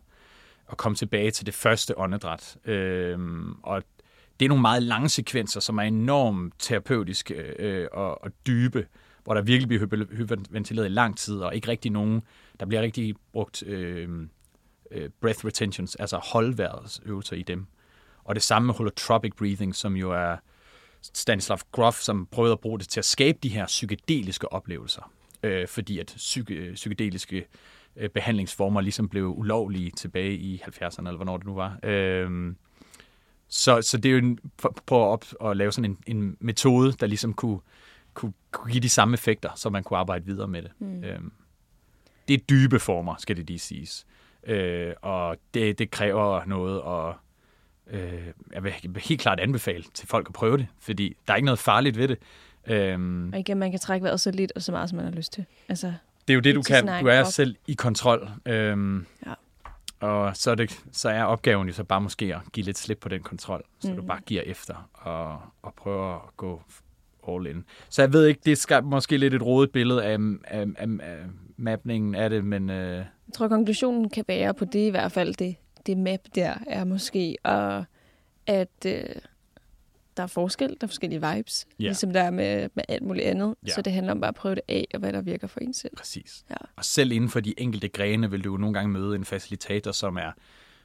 og komme tilbage til det første åndedræt. Øhm, og det er nogle meget lange sekvenser, som er enormt terapeutiske øh, og, og dybe, hvor der virkelig bliver hyperventileret i lang tid, og ikke rigtig nogen, der bliver rigtig brugt øh, øh, breath retentions, altså holdværets øvelser i dem. Og det samme med holotropic breathing, som jo er Stanislav Grof, som prøvede at bruge det til at skabe de her psykedeliske oplevelser. Øh, fordi at psyke, psykedeliske øh, behandlingsformer ligesom blev ulovlige tilbage i 70'erne, eller hvornår det nu var. Øh, så, så det er jo en, prøve at, op, at lave sådan en, en metode, der ligesom kunne, kunne, kunne give de samme effekter, så man kunne arbejde videre med det. Mm. Øhm, det er dybe former, skal det lige siges. Øh, og det, det kræver noget, og øh, jeg vil helt klart anbefale til folk at prøve det, fordi der er ikke noget farligt ved det. Øhm, Og igen, man kan trække vejret så lidt og så meget, som man har lyst til. Altså, det er jo det, du kan. Du er krop. selv i kontrol. Øhm, Ja. Og så er, det, så er opgaven jo så bare måske at give lidt slip på den kontrol, så mm. du bare giver efter og, og prøver at gå all in. Så jeg ved ikke, det skal måske lidt et rodet billede af, af, af, af mapningen af det, men øh, jeg tror, konklusionen kan være på det i hvert fald, det, det map der er måske, og at øh, der er forskel, der er forskellige vibes, Ja. ligesom der er med, med alt muligt andet. Ja. Så det handler om bare at prøve det af, og hvad der virker for en selv. præcis. Ja. Og selv inden for de enkelte grene vil du jo nogle gange møde en facilitator, som er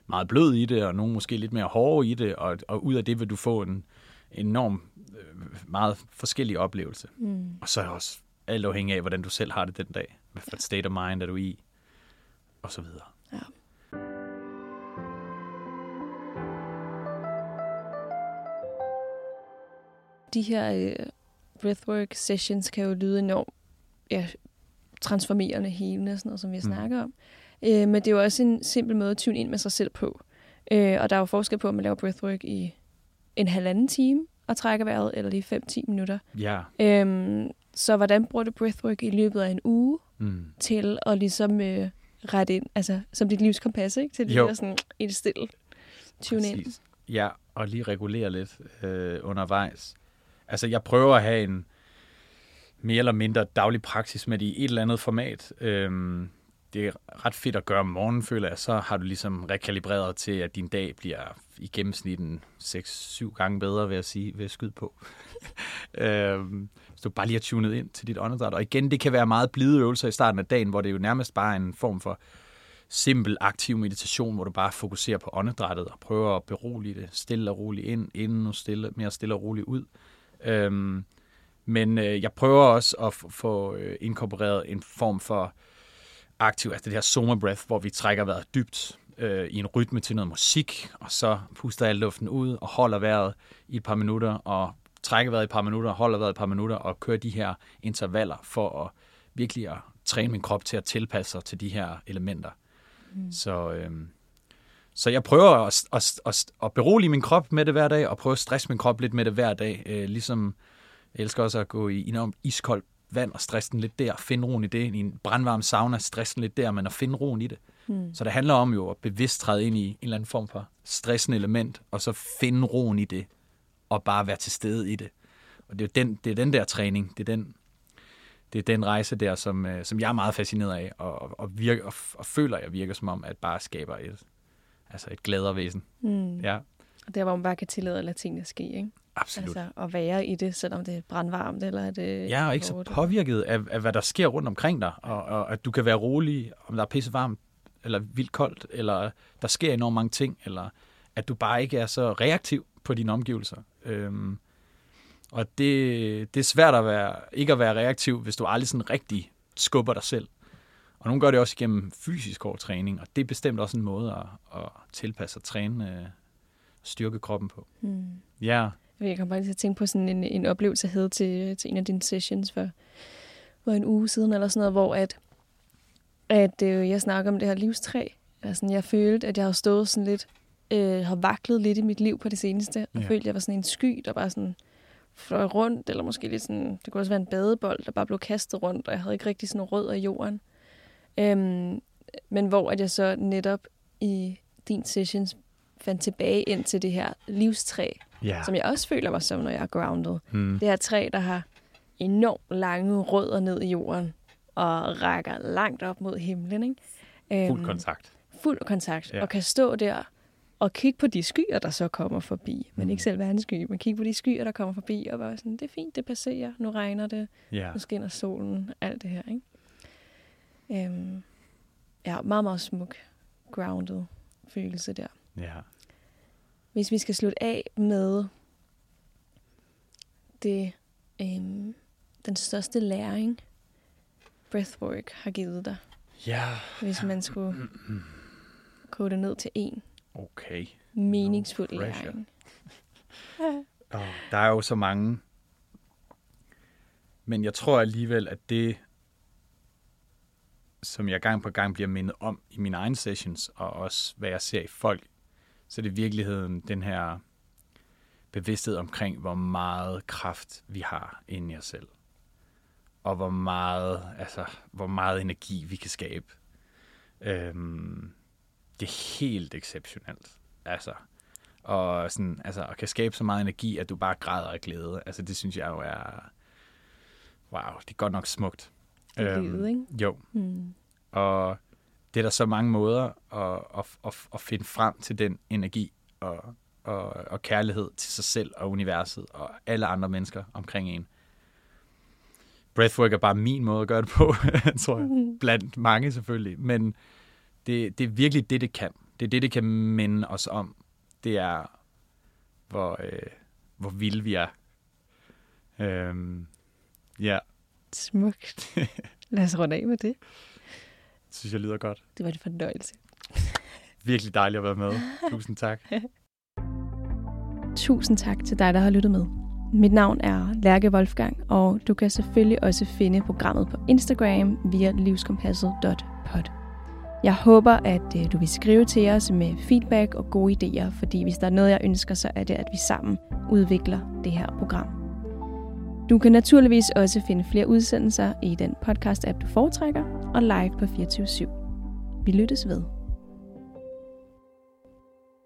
meget blød i det, og nogle måske lidt mere hårde i det, og, og ud af det vil du få en enorm øh, meget forskellig oplevelse. Mm. Og så er også alt afhængig af, hvordan du selv har det den dag. Hvad for et state of mind er du i, og så videre. Ja. De her øh, breathwork sessions kan jo lyde enormt ja, transformerende, og sådan noget, som vi har mm. snakket om. Øh, men det er jo også en simpel måde at tune ind med sig selv på. Øh, og der er jo forskel på, om man laver breathwork i en halvanden time og trækker vejret, eller lige 5-10 minutter. Ja. Øhm, så hvordan bruger du breathwork i løbet af en uge mm. til at ligesom øh, rette ind, altså som dit livskompas, ikke? Til det sådan i det stille tune Præcis. ind. Ja, og lige regulere lidt øh, undervejs. Altså, jeg prøver at have en mere eller mindre daglig praksis med det i et eller andet format. Øhm, det er ret fedt at gøre om morgenen, føler jeg. Så har du ligesom rekalibreret til, at din dag bliver i gennemsnit 6-7 gange bedre, vil jeg sige, ved at skyde på. øhm, så du bare lige har tunet ind til dit åndedræt. Og igen, det kan være meget blide øvelser i starten af dagen, hvor det er jo nærmest bare en form for simpel aktiv meditation, hvor du bare fokuserer på åndedrættet og prøver at berolige det stille og roligt ind, inden og stille, mere stille og roligt ud. Øhm, men øh, jeg prøver også at få øh, inkorporeret en form for aktiv, altså det her soma breath, hvor vi trækker vejret dybt øh, i en rytme til noget musik, og så puster jeg luften ud og holder vejret i et par minutter, og trækker vejret i et par minutter, holder vejret i et par minutter, og kører de her intervaller for at virkelig at træne min krop til at tilpasse sig til de her elementer. Mm. Så, øh, så jeg prøver at, at, at, at berolige min krop med det hver dag, og prøve at stresse min krop lidt med det hver dag. Øh, ligesom jeg elsker også at gå i enormt iskoldt vand og stresse den lidt der, finde roen i det. I en brandvarm sauna, stresse den lidt der, men at finde roen i det. Mm. Så det handler om jo at bevidst træde ind i en eller anden form for stressende element, og så finde roen i det, og bare være til stede i det. Og det er den, det er den der træning, det er den, det er den rejse der, som, øh, som jeg er meget fascineret af, og, og, virker, og, og føler, jeg virker som om, at bare skaber et, altså et gladere væsen. Mm. Ja. Og der, hvor man bare kan tillade at lade tingene ske, ikke? Absolut. Altså at være i det, selvom det er brandvarmt, eller er det Ja, og ikke så påvirket af, af, hvad der sker rundt omkring dig, og, og at du kan være rolig, om der er pisse varmt, eller vildt koldt, eller der sker enormt mange ting, eller at du bare ikke er så reaktiv på dine omgivelser. Øhm, og det, det er svært at være, ikke at være reaktiv, hvis du aldrig sådan rigtig skubber dig selv. Og nogle gør det også igennem fysisk hård træning, og det er bestemt også en måde at, at tilpasse og træne, øh, styrke kroppen på. Mm. Ja. Jeg kan bare lige tænke på sådan en, en oplevelse, jeg havde til, til en af dine sessions for, for en uge siden, eller sådan noget, hvor at, at øh, jeg snakker om det her livstræ. Altså, jeg følte, at jeg har stået sådan lidt, øh, har vaklet lidt i mit liv på det seneste, og ja. følte, at jeg var sådan en sky, der bare sådan fløj rundt, eller måske lidt sådan, det kunne også være en badebold, der bare blev kastet rundt, og jeg havde ikke rigtig sådan rød af jorden. Øhm, men hvor at jeg så netop i din sessions fandt tilbage ind til det her livstræ, yeah. som jeg også føler mig som, når jeg er grounded. Mm. Det her træ, der har enormt lange rødder ned i jorden og rækker langt op mod himlen. Ikke? Fuld øhm, kontakt. Fuld kontakt. Yeah. Og kan stå der og kigge på de skyer, der så kommer forbi. Men mm. ikke selv være en sky, men kigge på de skyer, der kommer forbi, og være sådan, det er fint, det passerer, nu regner det, yeah. nu skinner solen, alt det her. Ikke? Øhm, ja, meget, meget smuk, grounded følelse der. Ja. Hvis vi skal slutte af med det, øhm, den største læring, breathwork har givet dig. Ja. Hvis man skulle kode det ned til en. Okay. Meningsfuld no læring. oh, der er jo så mange. Men jeg tror alligevel, at det, som jeg gang på gang bliver mindet om i mine egne sessions, og også hvad jeg ser i folk, så det er i virkeligheden den her bevidsthed omkring, hvor meget kraft vi har inden i os selv. Og hvor meget, altså, hvor meget energi vi kan skabe. Øhm, det er helt exceptionelt. Altså, og sådan, altså, at kan skabe så meget energi, at du bare græder af glæde. Altså, det synes jeg jo er... Wow, det er godt nok smukt. Er øhm, livet, ikke? Jo. Mm. Og det er der så mange måder at, at, at, at finde frem til den energi og, og, og kærlighed til sig selv og universet og alle andre mennesker omkring en. Breathwork er bare min måde at gøre det på, tror jeg. Blandt mange selvfølgelig. Men det, det er virkelig det, det kan. det er det, det kan minde os om. Det er, hvor, øh, hvor vilde vi er. Øhm, ja, Smukt. Lad os runde af med det. det synes jeg lyder godt. Det var det fornøjelse. Virkelig dejligt at være med. Tusind tak. Tusind tak til dig, der har lyttet med. Mit navn er Lærke Wolfgang, og du kan selvfølgelig også finde programmet på Instagram via livskompasset.pod. Jeg håber, at øh, du vil skrive til os med feedback og gode idéer, fordi hvis der er noget, jeg ønsker, så er det, at vi sammen udvikler det her program. Du kan naturligvis også finde flere udsendelser i den podcast-app, du foretrækker, og live på 24 /7. Vi lyttes ved.